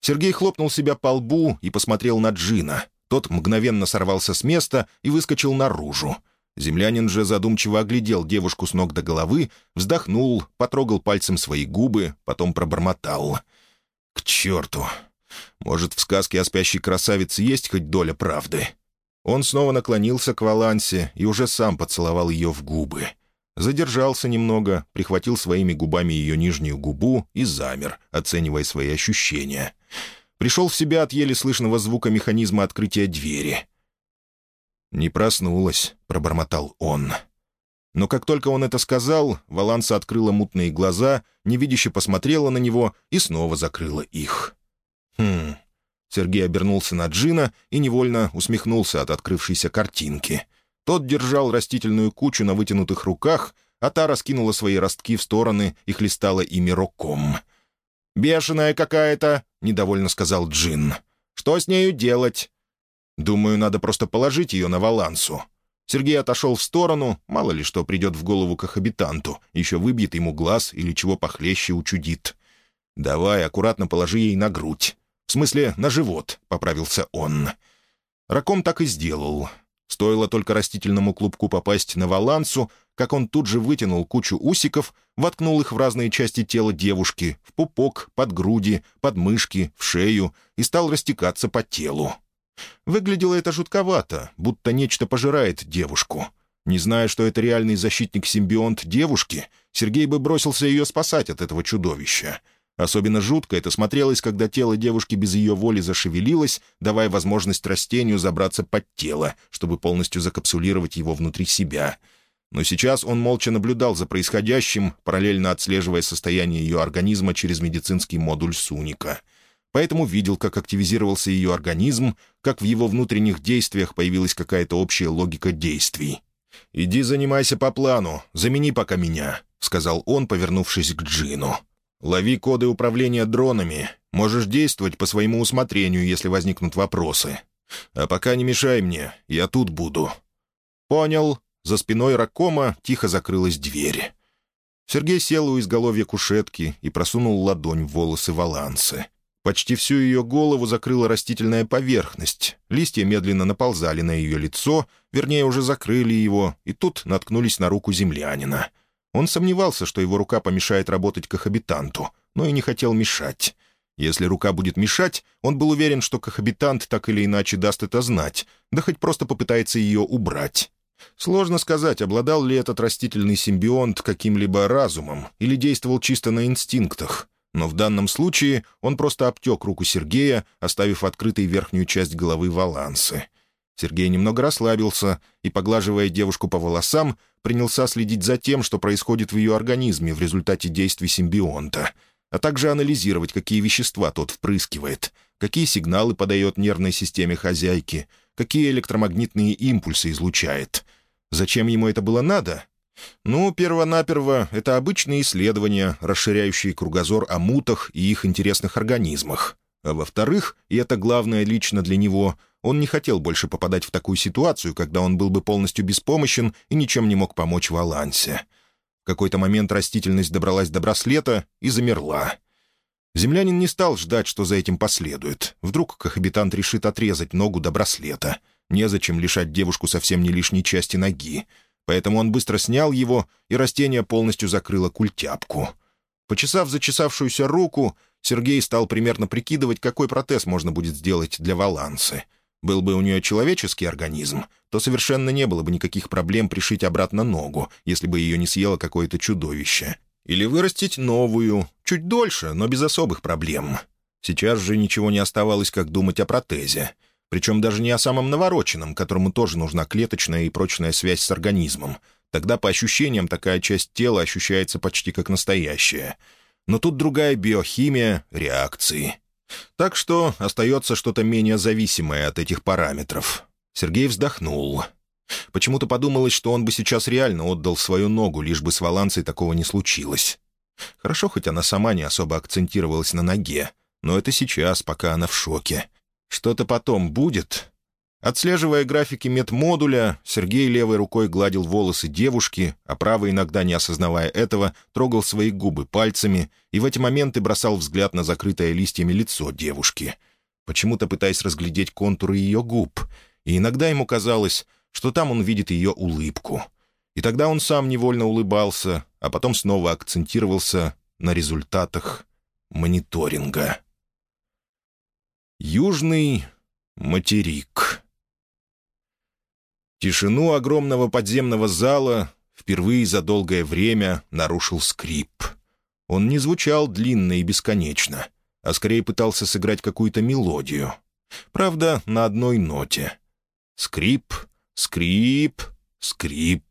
A: Сергей хлопнул себя по лбу и посмотрел на Джина. Тот мгновенно сорвался с места и выскочил наружу. Землянин же задумчиво оглядел девушку с ног до головы, вздохнул, потрогал пальцем свои губы, потом пробормотал. «К черту! Может, в сказке о спящей красавице есть хоть доля правды?» Он снова наклонился к Валансе и уже сам поцеловал ее в губы. Задержался немного, прихватил своими губами ее нижнюю губу и замер, оценивая свои ощущения. Пришел в себя от еле слышного звука механизма открытия двери. «Не проснулась», — пробормотал он. Но как только он это сказал, Валанса открыла мутные глаза, невидяще посмотрела на него и снова закрыла их. «Хм, Сергей обернулся на Джина и невольно усмехнулся от открывшейся картинки. Тот держал растительную кучу на вытянутых руках, а та раскинула свои ростки в стороны и хлестала ими руком. «Бешеная какая-то», — недовольно сказал Джин. «Что с нею делать?» «Думаю, надо просто положить ее на валансу». Сергей отошел в сторону, мало ли что придет в голову кохабитанту, еще выбьет ему глаз или чего похлеще учудит. «Давай, аккуратно положи ей на грудь. В смысле, на живот», — поправился он. Раком так и сделал. Стоило только растительному клубку попасть на валансу, как он тут же вытянул кучу усиков, воткнул их в разные части тела девушки, в пупок, под груди, под мышки, в шею и стал растекаться по телу. Выглядело это жутковато, будто нечто пожирает девушку. Не зная, что это реальный защитник-симбионт девушки, Сергей бы бросился ее спасать от этого чудовища. Особенно жутко это смотрелось, когда тело девушки без ее воли зашевелилось, давая возможность растению забраться под тело, чтобы полностью закапсулировать его внутри себя. Но сейчас он молча наблюдал за происходящим, параллельно отслеживая состояние ее организма через медицинский модуль Суника. Поэтому видел, как активизировался ее организм, как в его внутренних действиях появилась какая-то общая логика действий. «Иди занимайся по плану, замени пока меня», — сказал он, повернувшись к Джину. Лови коды управления дронами. Можешь действовать по своему усмотрению, если возникнут вопросы. А пока не мешай мне, я тут буду». «Понял». За спиной Ракома тихо закрылась дверь. Сергей сел у изголовья кушетки и просунул ладонь в волосы Валансы. Почти всю ее голову закрыла растительная поверхность. Листья медленно наползали на ее лицо, вернее, уже закрыли его, и тут наткнулись на руку землянина — он сомневался, что его рука помешает работать кохабитанту, но и не хотел мешать. Если рука будет мешать, он был уверен, что кохабитант так или иначе даст это знать, да хоть просто попытается ее убрать. Сложно сказать, обладал ли этот растительный симбионт каким-либо разумом или действовал чисто на инстинктах. Но в данном случае он просто обтек руку Сергея, оставив открытой верхнюю часть головы Валансы — Сергей немного расслабился и, поглаживая девушку по волосам, принялся следить за тем, что происходит в ее организме в результате действий симбионта, а также анализировать, какие вещества тот впрыскивает, какие сигналы подает нервной системе хозяйки, какие электромагнитные импульсы излучает. Зачем ему это было надо? Ну, первонаперво, это обычные исследования, расширяющие кругозор о мутах и их интересных организмах. А во-вторых, и это главное лично для него, он не хотел больше попадать в такую ситуацию, когда он был бы полностью беспомощен и ничем не мог помочь Валансе. В какой-то момент растительность добралась до браслета и замерла. Землянин не стал ждать, что за этим последует. Вдруг кохабитант решит отрезать ногу до браслета. Незачем лишать девушку совсем не лишней части ноги. Поэтому он быстро снял его, и растение полностью закрыло культяпку. Почесав зачесавшуюся руку, Сергей стал примерно прикидывать, какой протез можно будет сделать для Валансы. Был бы у нее человеческий организм, то совершенно не было бы никаких проблем пришить обратно ногу, если бы ее не съело какое-то чудовище. Или вырастить новую, чуть дольше, но без особых проблем. Сейчас же ничего не оставалось, как думать о протезе. Причем даже не о самом навороченном, которому тоже нужна клеточная и прочная связь с организмом. Тогда, по ощущениям, такая часть тела ощущается почти как настоящая. Но тут другая биохимия, реакции. Так что остается что-то менее зависимое от этих параметров. Сергей вздохнул. Почему-то подумалось, что он бы сейчас реально отдал свою ногу, лишь бы с Валанцей такого не случилось. Хорошо, хоть она сама не особо акцентировалась на ноге, но это сейчас, пока она в шоке. Что-то потом будет. Отслеживая графики медмодуля, Сергей левой рукой гладил волосы девушки, а правой, иногда не осознавая этого, трогал свои губы пальцами и в эти моменты бросал взгляд на закрытое листьями лицо девушки, почему-то пытаясь разглядеть контуры ее губ, и иногда ему казалось, что там он видит ее улыбку. И тогда он сам невольно улыбался, а потом снова акцентировался на результатах мониторинга. Южный материк. Тишину огромного подземного зала впервые за долгое время нарушил скрип. Он не звучал длинно и бесконечно, а скорее пытался сыграть какую-то мелодию. Правда, на одной ноте. Скрип, скрип, скрип.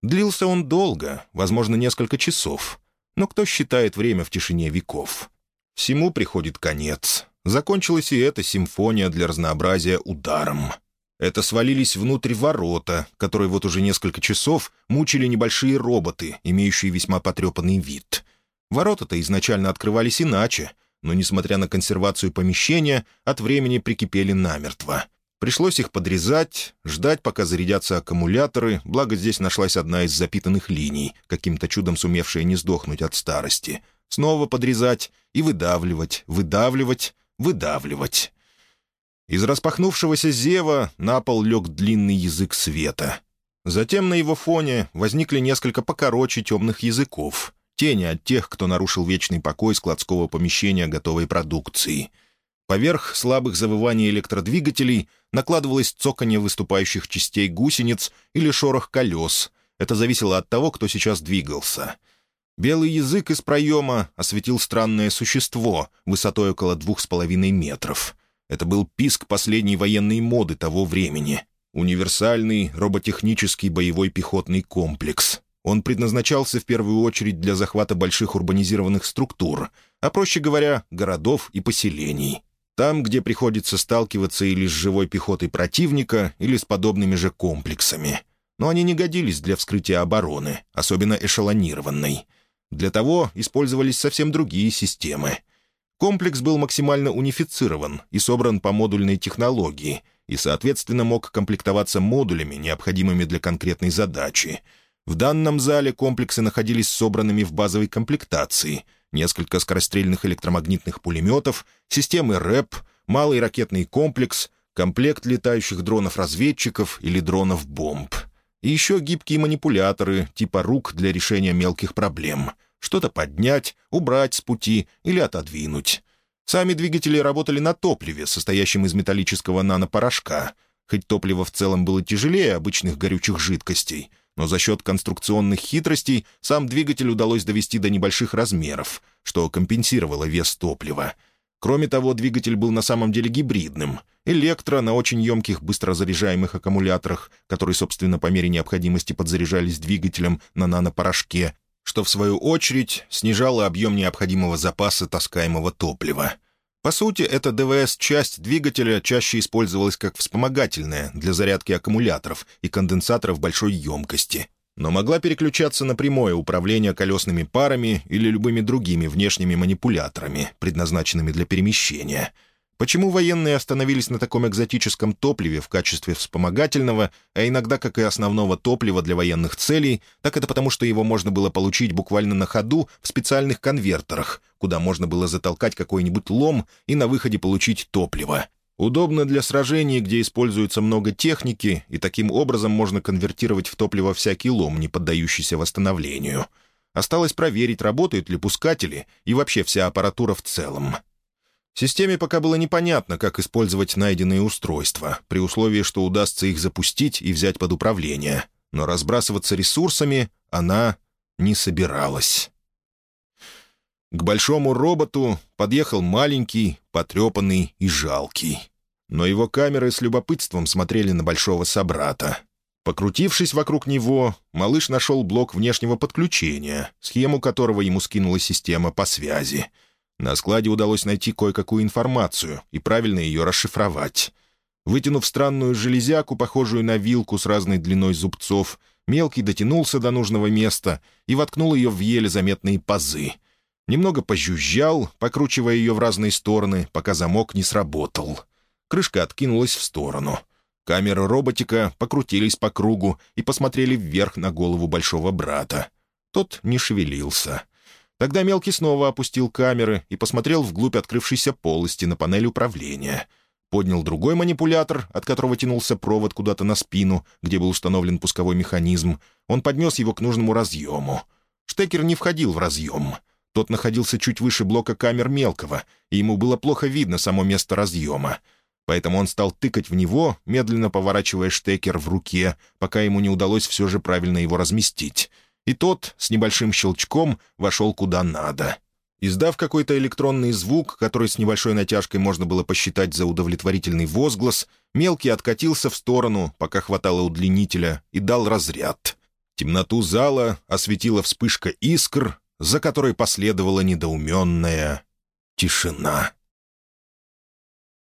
A: Длился он долго, возможно, несколько часов. Но кто считает время в тишине веков? Всему приходит конец. Закончилась и эта симфония для разнообразия ударом. Это свалились внутрь ворота, которые вот уже несколько часов мучили небольшие роботы, имеющие весьма потрепанный вид. Ворота-то изначально открывались иначе, но, несмотря на консервацию помещения, от времени прикипели намертво. Пришлось их подрезать, ждать, пока зарядятся аккумуляторы, благо здесь нашлась одна из запитанных линий, каким-то чудом сумевшая не сдохнуть от старости. Снова подрезать и выдавливать, выдавливать, выдавливать. Из распахнувшегося зева на пол лег длинный язык света. Затем на его фоне возникли несколько покороче темных языков, тени от тех, кто нарушил вечный покой складского помещения готовой продукции. Поверх слабых завываний электродвигателей накладывалось цоканье выступающих частей гусениц или шорох колес. Это зависело от того, кто сейчас двигался — Белый язык из проема осветил странное существо высотой около двух с половиной метров. Это был писк последней военной моды того времени. Универсальный роботехнический боевой пехотный комплекс. Он предназначался в первую очередь для захвата больших урбанизированных структур, а, проще говоря, городов и поселений. Там, где приходится сталкиваться или с живой пехотой противника, или с подобными же комплексами. Но они не годились для вскрытия обороны, особенно эшелонированной — для того использовались совсем другие системы. Комплекс был максимально унифицирован и собран по модульной технологии и, соответственно, мог комплектоваться модулями, необходимыми для конкретной задачи. В данном зале комплексы находились собранными в базовой комплектации, несколько скорострельных электромагнитных пулеметов, системы РЭП, малый ракетный комплекс, комплект летающих дронов-разведчиков или дронов-бомб — и еще гибкие манипуляторы, типа рук для решения мелких проблем. Что-то поднять, убрать с пути или отодвинуть. Сами двигатели работали на топливе, состоящем из металлического нанопорошка. Хоть топливо в целом было тяжелее обычных горючих жидкостей, но за счет конструкционных хитростей сам двигатель удалось довести до небольших размеров, что компенсировало вес топлива — Кроме того, двигатель был на самом деле гибридным. Электро на очень емких быстрозаряжаемых аккумуляторах, которые, собственно, по мере необходимости подзаряжались двигателем на нанопорошке, что, в свою очередь, снижало объем необходимого запаса таскаемого топлива. По сути, эта ДВС-часть двигателя чаще использовалась как вспомогательная для зарядки аккумуляторов и конденсаторов большой емкости. но могла переключаться на прямое управление колесными парами или любыми другими внешними манипуляторами, предназначенными для перемещения. Почему военные остановились на таком экзотическом топливе в качестве вспомогательного, а иногда как и основного топлива для военных целей, так это потому, что его можно было получить буквально на ходу в специальных конвертерах, куда можно было затолкать какой-нибудь лом и на выходе получить топливо — Удобно для сражений, где используется много техники, и таким образом можно конвертировать в топливо всякий лом, не поддающийся восстановлению. Осталось проверить, работают ли пускатели и вообще вся аппаратура в целом. Системе пока было непонятно, как использовать найденные устройства, при условии, что удастся их запустить и взять под управление. Но разбрасываться ресурсами она не собиралась. К большому роботу подъехал маленький, потрепанный и жалкий но его камеры с любопытством смотрели на большого собрата. Покрутившись вокруг него, малыш нашел блок внешнего подключения, схему которого ему скинула система по связи. На складе удалось найти кое-какую информацию и правильно ее расшифровать. Вытянув странную железяку, похожую на вилку с разной длиной зубцов, мелкий дотянулся до нужного места и воткнул ее в еле заметные пазы. Немного пожужжал, покручивая ее в разные стороны, пока замок не сработал. Крышка откинулась в сторону. Камеры роботика покрутились по кругу и посмотрели вверх на голову большого брата. Тот не шевелился. Тогда Мелкий снова опустил камеры и посмотрел вглубь открывшейся полости на панель управления. Поднял другой манипулятор, от которого тянулся провод куда-то на спину, где был установлен пусковой механизм. Он поднес его к нужному разъему. Штекер не входил в разъем. Тот находился чуть выше блока камер Мелкого, и ему было плохо видно само место разъема поэтому он стал тыкать в него, медленно поворачивая штекер в руке, пока ему не удалось все же правильно его разместить. И тот с небольшим щелчком вошел куда надо. Издав какой-то электронный звук, который с небольшой натяжкой можно было посчитать за удовлетворительный возглас, мелкий откатился в сторону, пока хватало удлинителя, и дал разряд. Темноту зала осветила вспышка искр, за которой последовала недоуменная тишина.